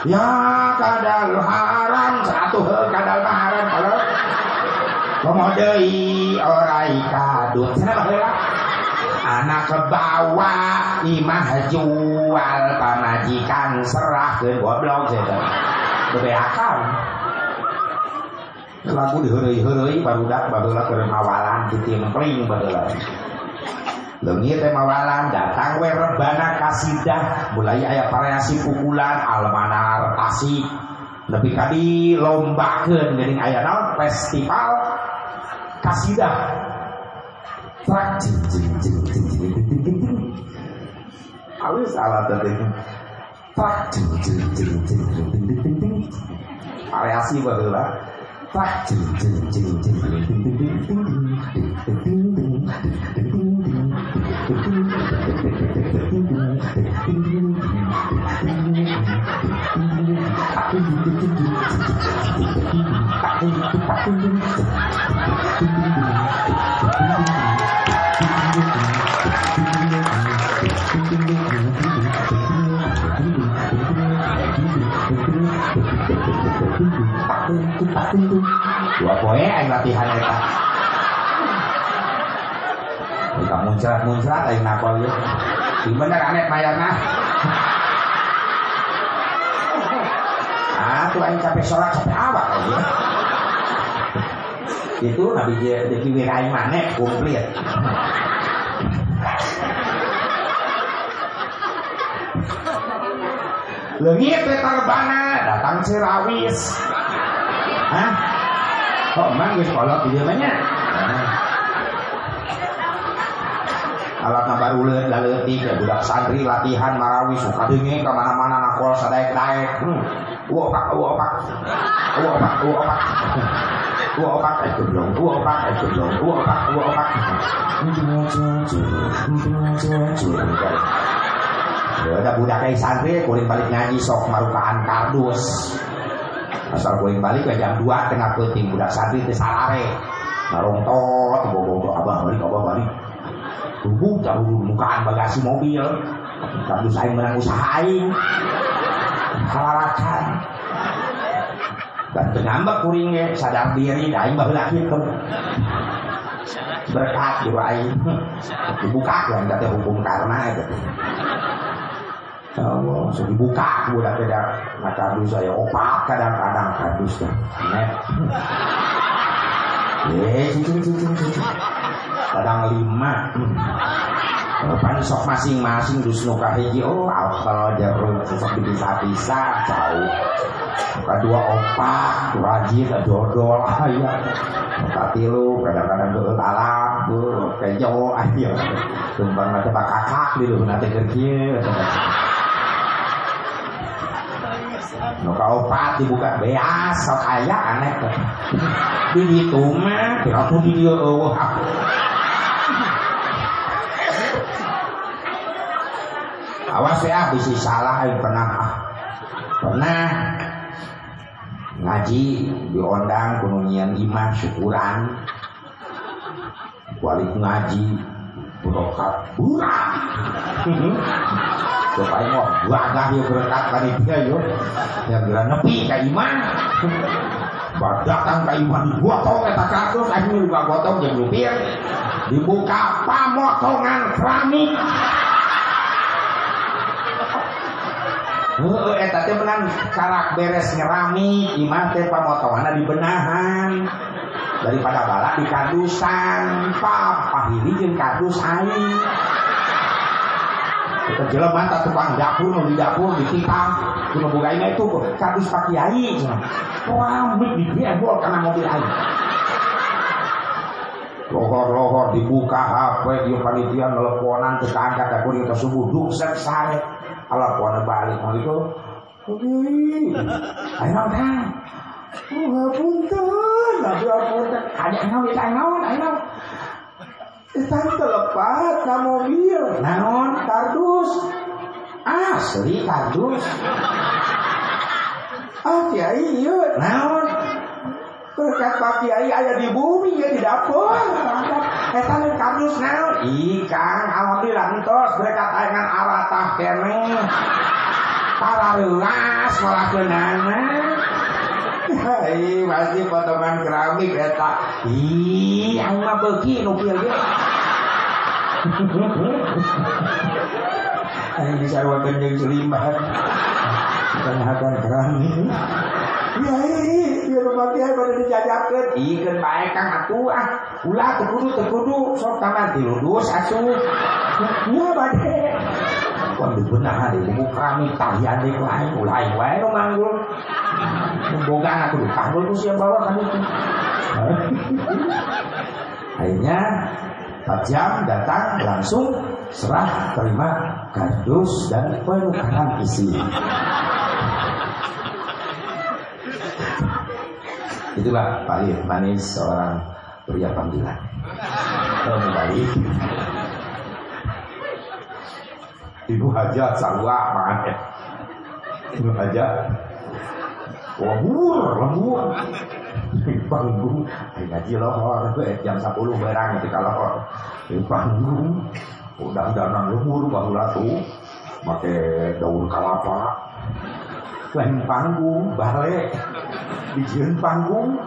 Ya kadal haram. Satu kadal haram. Kalau Komodei orai kadut Sana baheula Anak kebawa Imah jual Pamajikan serahkeun goblok saya Bebeakan Lagu diheureuy-heureuy barudak baheula keur mawalan di timpling baheula Leungit teh mawalan datang we rebana kasidah. Mulai aya variasi pukulan almanar tasik lebih kadi lombakeun geuning aya naon? Festival kasidah trak. Jing variasi aing latihan eta. Kita muncrat-muncrat aing nakol ya. Di bener aneh mayarna. Ah, tuh aing capek sholat capek awak aja. Itu nabi dia kiwir aing mana komplit. Lengit terbana datang cerawis. Hah? Kok emang geus kolot di dieu banyak? alat nabar ulet budak santri latihan marawi suka dingin ke mana-mana nakol sadaek daek hmm. Wah pak, wah pak, wah pak, wah pak, wah pak itu dong, wah pak itu dong, wah pak, wah pak. Udah budak kayak santri, kuring balik ngaji sok marukaan kardus. Asal kuring balik ke jam 2 tengah penting budak santri teh salare. Narongtot, bobo abah balik, abah balik. Tubuh jauh mukaan bagasi mobil. Kardus aing menang usaha aing. Halalakan dan penyambak kuringnya sadar diri dah aing baheula kitu berkat jiwa aing. Dibuka yang kata hukum karena gitu Allah, so dibuka budak beda maka kardus saya opak kadang-kadang kardus tuh net ye cicing cicing cicing kadang lima Pan sok masing-masing dus nuka hiji oh kalau jarum sok dipisah-pisah jauh. Kedua opak, rajin, dodol ayah. Katilu kadang-kadang geul talak, geul kejo aya. Tumpang nanti pak kakak di lu nanti kerja. Nuka opat dibuka beas sok aya aneh. Di ditu mah, kira tuh di awas ya bisa salah yang pernah pernah ngaji diondang kunungian imam syukuran. Balik ngaji berokat burak. Supaya mau wagah ya berkat panitia yo yang bila nepi ke iman. Datang ke iman gotong kata kasus akhirnya juga gotong jadi lupir dibuka pamotongan keramik. Heeh, eta teh menang karak beres ngerami, imah teh pamotonganna di benahan. Daripada balak di kadusan, pahili jeung kadus aing. Kita jelema tak tukang dapur di dapur di tikam, kudu boga itu kadus pak kiai. Wah, di dia bol kana mobil aing. Lohor-lohor dibuka HP di panitia nelponan teu kaangkat aku di subuh duk sare balik mau itu ayo kan Oh, punten, tapi punten. Ada naon, ada naon, ada naon. Tadi terlepas ke mobil, naon, kardus. Asli kardus. Ah, kiai, iya, naon. Berkat Pak Kiai ada di bumi ya di dapur. Eta kardus naon? Ikan, alhamdulillah entos berkat dengan alatah kene. Para luas malah kenana. Hai, masih potongan keramik eta. Ih, yang mah beuki nu kieu ge. Ayo bisa wakan jeung celimbat. Tanyakan keramik. Ya, iya, rumah kiai pada dijajakan. Ikan baik kang atuh ah. Ulah tekudu tekudu sok tangan diludus asuh. Iya bade. Kau di benar di buku keramik tarian di lain ulai wae nu manggul. Boga aku dipanggul tuh siapa bawa kan itu. Akhirnya Pak jam datang langsung serah terima kardus dan penukaran isi. Itulah Pak manis seorang pria panggilan. Kalau balik, Ibu Hajat sarwa mana? Ibu Hajat lembur, lembur. Panggung, ngaji lohor, jam 10 barang ketika lohor. Di panggung, udah danang lembur bahulah tuh, pakai daun kelapa, lain panggung, balik, dijieun panggung.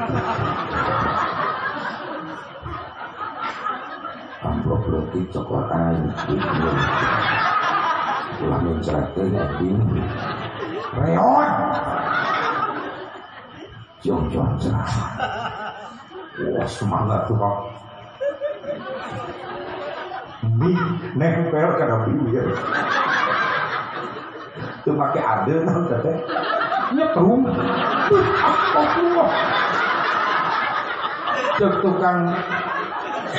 amplop letik coklat air ulah mencerahkan anjing reot jong jong cerah wah semangat tuh kok Bi, nempel kada bibir. itu pakai ada tau teh Nyetrum. Astagfirullah. Cek tukang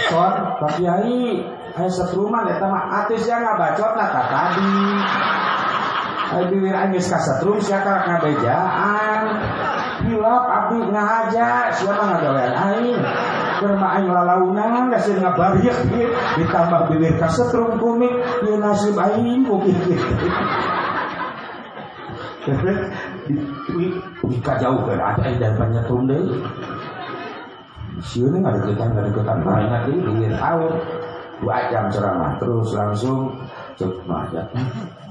son, Pak Kiai, ayo setruman eta mah atus ya ngabacot lah kata tadi. Ayo bibir aing geus kasetrum sia ka ngabejaan. Hilap abdi ngahaja, siapa ngagawean aing. Keur mah aing lalaunan geus ngabariek ieu ditambah bibir kasetrum kumik, ieu nasib aing kuki kitu. Jika jauh kan ada yang banyak tunde. Siapa nggak ada ketan ada ketan banyak di pinggir tahu. Dua jam ceramah. Terus langsung cepat aja.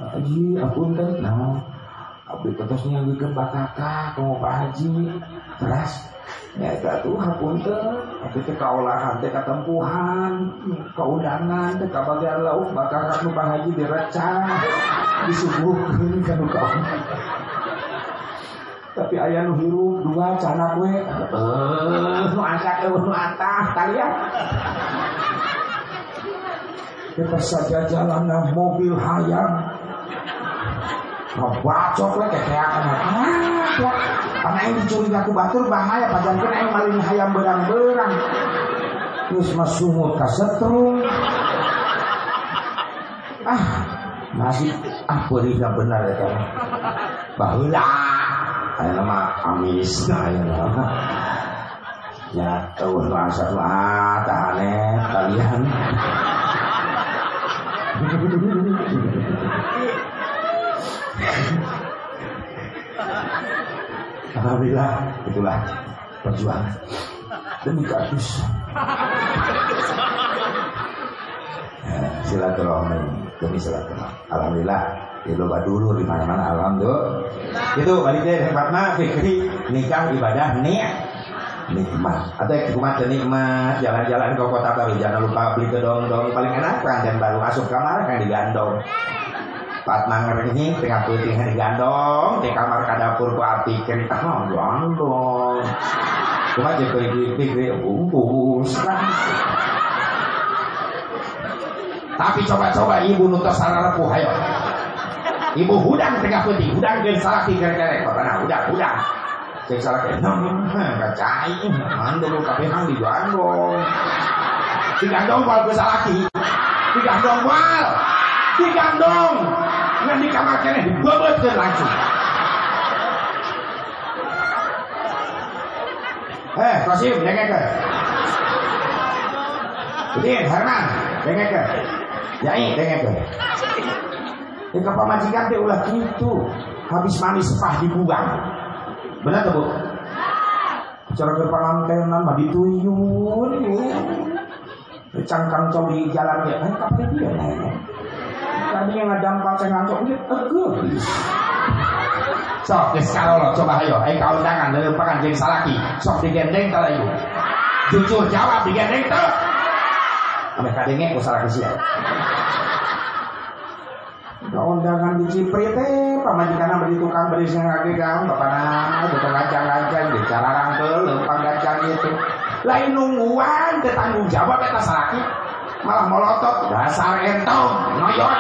Haji, ampun kan, nah, abdi terus nyanggikan bataka, kamu pak haji, terus Ya itu tuh, tapi teh. Kaolahan teh ketempuhan, keundangan teh kabagian lauk bakal kamu pak haji direcah, disuguhkeun kanu kau tapi ayah nu hirup dua cana gue eh nu angkat eh nu atah kalian kita saja jalan nah mobil hayam ngebacok lah kayak kayak ya. Karena yang dicuri aku batur bahaya. Padahal kan yang maling hayam berang-berang. Terus masuk kasetrum. Ah masih ah benar benar ya kan bahula Ayo nama amis ayo nama ya tahu rasa lah tahanet kalian Alhamdulillah itulah perjuangan. Demi kasus silaturahmi demi silaturahmi Alhamdulillah ya loba dulu di mana mana alhamdulillah itu balik deh mah fikri nikah ibadah nih nikmat atau nikmat nikmat jalan-jalan ke kota baru jangan lupa beli kedong dong paling enak dan baru masuk kamar kan digandong Pat manger ini tengah putih digandong di kamar ke dapur ku api cerita oh gandong cuma jadi pikir bungkus tapi coba-coba ibu nutus sararapu hayo ibu hudang tengah putih hudang gen salah tiga kere karena hudang hudang. Cek salah kere nom nggak cai. Mandul tapi hang digandong digandong wal ke salaki digandong wal digandong ngan di kamar kene dibebetkeun langsung. Eh, Kosim, dengekeun. Udin, Herman, dengekeun. Yai, dengekeun. Ya ke pamajikan teh ulah gitu. Habis manis sepah dibuang. Benar tuh, Bu? Cara ke palantenan mah dituyun. Cangkang cong di jalan ya, kan kapan dia. Tadi yang ngadampal saya ngantuk, dia teguh. Sok, kalau coba ayo, ayo kau undangan leumpakan jeung salaki. Sok digendeng teh ayo. Jujur jawab digendeng teh. Ame kadenge ku salaki sia. undangan di Cipri teh pamajikan beri tukang beri sing lagi kan? Bapana tukang gancang-gancang di cara rangkel lempang gancang gitu lain nungguan ke tanggung jawab eta salaki malah melotot dasar entong noyot.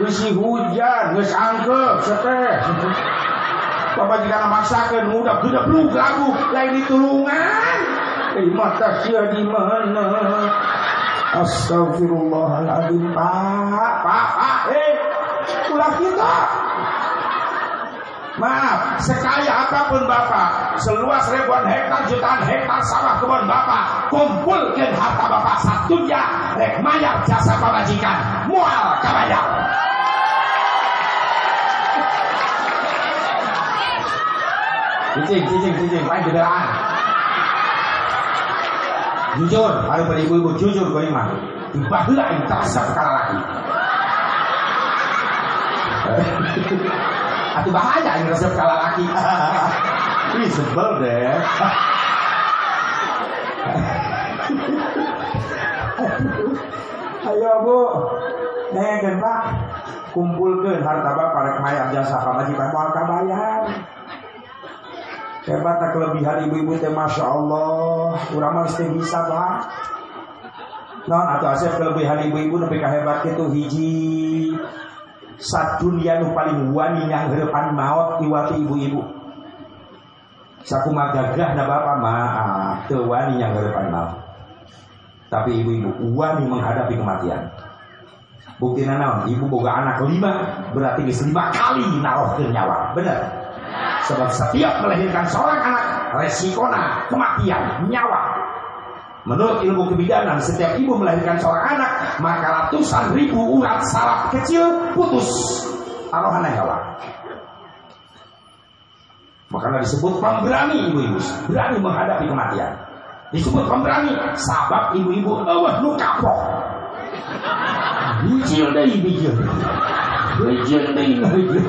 Besi hujan geus angkep seteh. Pamajikan maksakeun udah udah blug lagu lain ditulungan eh mata sia di mana Astagfirullahaladzim Pak Pak Pak. Eh Ulah kita. Maaf Sekaya apa pun Bapak Seluas ribuan hektar Jutaan hektar sawah kebun Bapak Kumpulkan harta Bapak satunya Rek mayar jasa pemajikan Mual kabayar. Cicing, cicing, cicing, main gedelaan jujur harus pada ibu-ibu jujur iman ibadah yang terasa sekali lagi. Atau bahaya yang resep sekali lagi. Ini sebel deh. Ayo bu. Negen pak. Kumpulkan harta bapak rek mayar jasa pamajikan mau bayar tak kelebihan ibu-ibu teh masya Allah. Urang mah bisa pak. Non atau asep kelebihan ibu-ibu nepi hebat itu hiji. Dunia nu paling wani yang harapan maut iwati ibu-ibu. Saku magagah na bapak maaf teu wani yang harapan maut tapi ibu-ibu wani menghadapi kematian. Bukti naon? Ibu boga anak lima berarti lima kali narohkeun nyawa. Bener sebab setiap melahirkan seorang anak resikona kematian nyawa Menurut ilmu kebidanan, setiap ibu melahirkan seorang anak, maka ratusan ribu urat saraf kecil putus. Arohana nyawa. Makanya disebut pemberani ibu-ibu, berani menghadapi kematian. Disebut pemberani, sabab ibu-ibu awah nu kapok. Bijil deh bijil. Bijil deh bijil.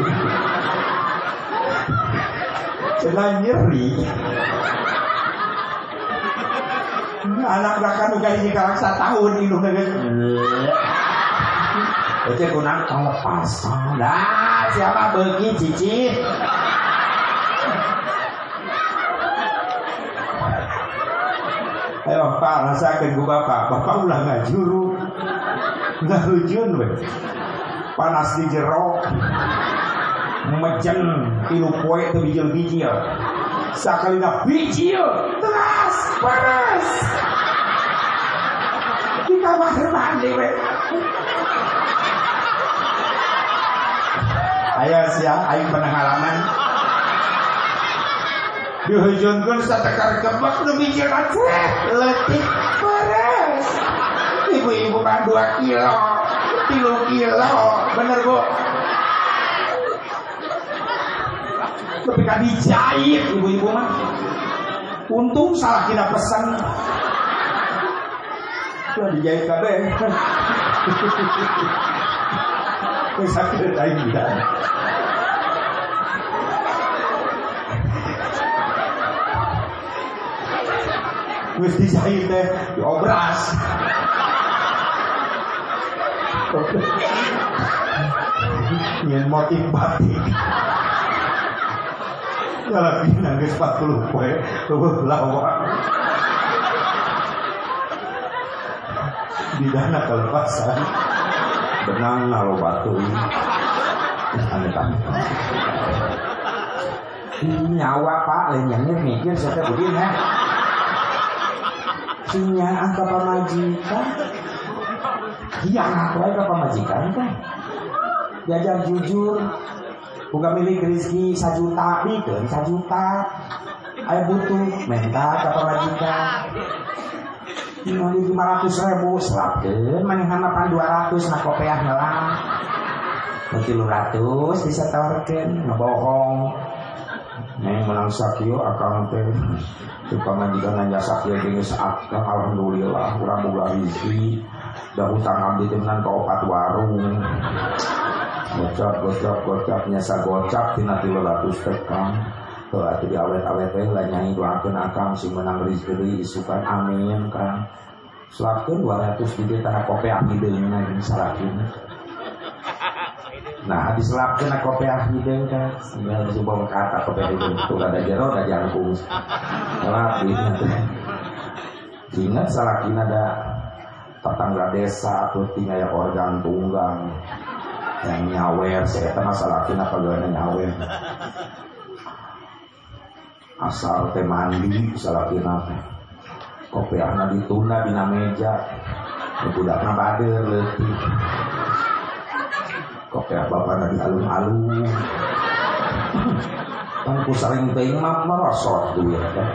Cenah nyeri. Anak belakang udah ini kalau satu tahun ini kan Oke kunang lepas Nah siapa bagi cici Ayo pak rasakan gue bapak. Bapak ulah ngajuru Nggak hujun we Panas di jerok Mejen Ilu poe itu bijil-bijil Sekali nak bijil Teras Panas kamar mandi we. Ayo siang, ayo penengalaman. Dihujungkan setekar kebak nu mikiran letih beres. Ibu-ibu kan dua kilo, tiga kilo, bener bu. Ketika dijahit ibu-ibu mah. Untung salah kita pesan lah dijahit kabeh. Wis sakit aing tidak. Wis dijahit teh diobras. Yen motif batik. Kalau pinang ke 40 poe, tuh lawak. di dana kelepasan benang nalo batu aneh aneh nyawa pak lain yang mikir saya begini ya punya angka pemajikan iya ngaku aja pemajikan kan jajan jujur bukan milik rezeki sajuta itu sajuta ayo butuh minta ke pemajikan Ini lima ratus ribu selapkan mana hamapan dua ratus nak kopiah ngelah Nanti lu ratus bisa tawarkan ngebohong. Neng menang sakio akan teh Supaya jika nanya sakio ini saat Alhamdulillah kurang boga rizki Dah hutang ambil temenan ke warung Gocap, gocap, gocap Nyasa gocap Tina tiga ratus Tuh atuh di awet-awet teh lah nyanyi doakeun akang si menang rezeki isukan amin kan. Selakeun 200 di tanah kopi hideung na jeung salakeun. Nah, diselapkeun na kopi hideung kan. Tinggal coba kata kopi hideung tuh ada jero ada jangkung. Selap gitu. Ingat salakin ada tetangga desa atau tinggal ya organ tunggang yang nyawer. Saya masalah kita apa gak nyawer? Asal teh mandi salah kina kopi anak ditunda di meja. Budak na bader leutik. Kopi bapak di alun-alun kan ku sering teh mah merosot ya kan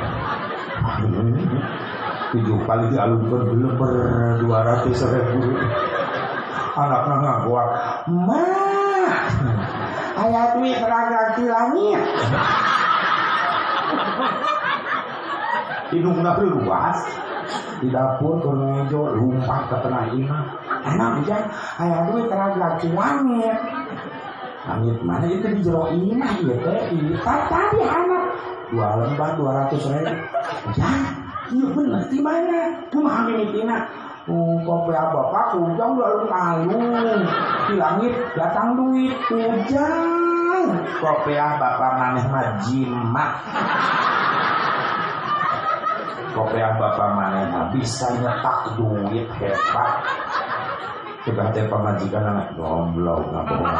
tujuh kali dialunkan belum ber dua ratus ribu anaknya ngakuat ma ayat duit teraga di langit hidungnya luas di dapur ke meja lumpat ke tengah imah enak aja ayah duit teraga langit langit mana itu di jero imah ya teh tadi anak. Dua lembar dua ratus ribu. Ya iya bener di mana? Cuma ini kopiah bapak kujang alung-alung Di langit datang duit kujang Kopiah bapak maneh mah jimat Kopiah bapak maneh bisa nyetak duit hebat. Kita hati pemajikan anak goblok ngabohong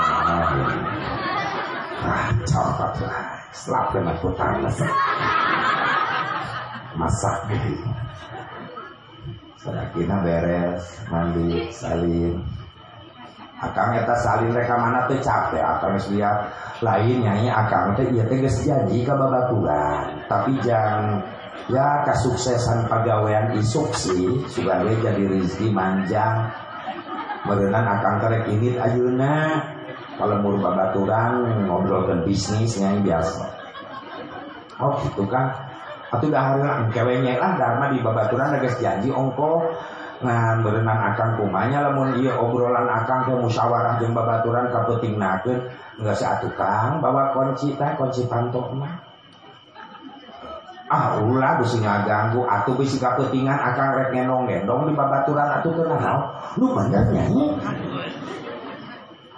Kacau kacau Selap dengan putang Masak gitu Sadakina beres, mandi, salin. Akang eta salin reka mana teh capek, akang geus lihat lain nyanyi akang teh ieu teh geus janji ka babaturan. Tapi jangan ya kesuksesan pegawaian isuk sih sudah jadi rezeki manjang. Berenang akang terek ini ayeuna kalau mau babaturan ngobrolkan bisnisnya yang biasa. Oh gitu kan atau dahar kewenya lah dharma di babaturan ada janji ongko. Nah berenang akan kumanya lamun iya obrolan akan ke musyawarah jeung babaturan naken nggak satu kang bawa kunci teh kunci pantok mah. Ah ulah bisa ganggu. Atau bisa kepentingan akan rek ngendong gendong di babaturan atau kenal lu bener nyanyi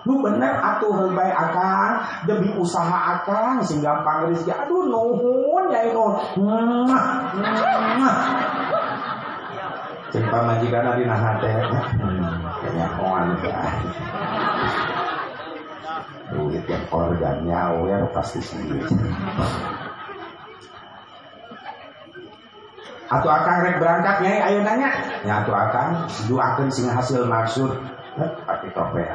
lu bener atuh heubay akang demi usaha akang sing gampang rezeki. Aduh nuhun ya nuhun Cek pamajikan di nahate kayaknya koan ya. Duit yang organnya ya pasti sendiri. Atau akan rek berangkat nyai. Ayo nanya. Ya atau akan doakan sing hasil maksud pakai topeng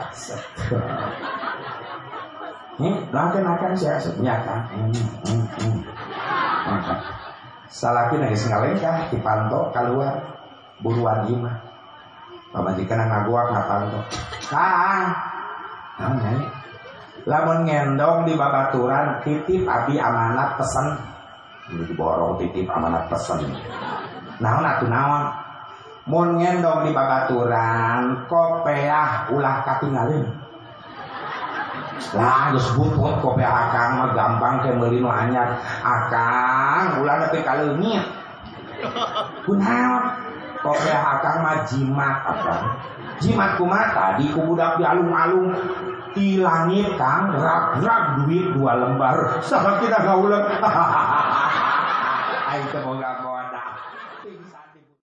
ini lakukan akan saya kan salah lagi nangis ngalengkah dipantau keluar. Buruan ima pamajikan yang ngaguak ngapanto kang namanya lamun ngendong di babaturan titip abi amanat pesen. Ini diborong titip amanat pesen. Naon atuh naon mun ngendong di babaturan kopeah ulah katinggalin lah geus butut kopeah akang mah gampang ke meuli nu anyar. Akang ulah nepi ka leungit. Kunaon kopeah akang mah jimat akang jimat kumaha tadi? Ku di alung-alung. Di langit kang rak-rak duit dua lembar. Sama kita gauleuk ayo moga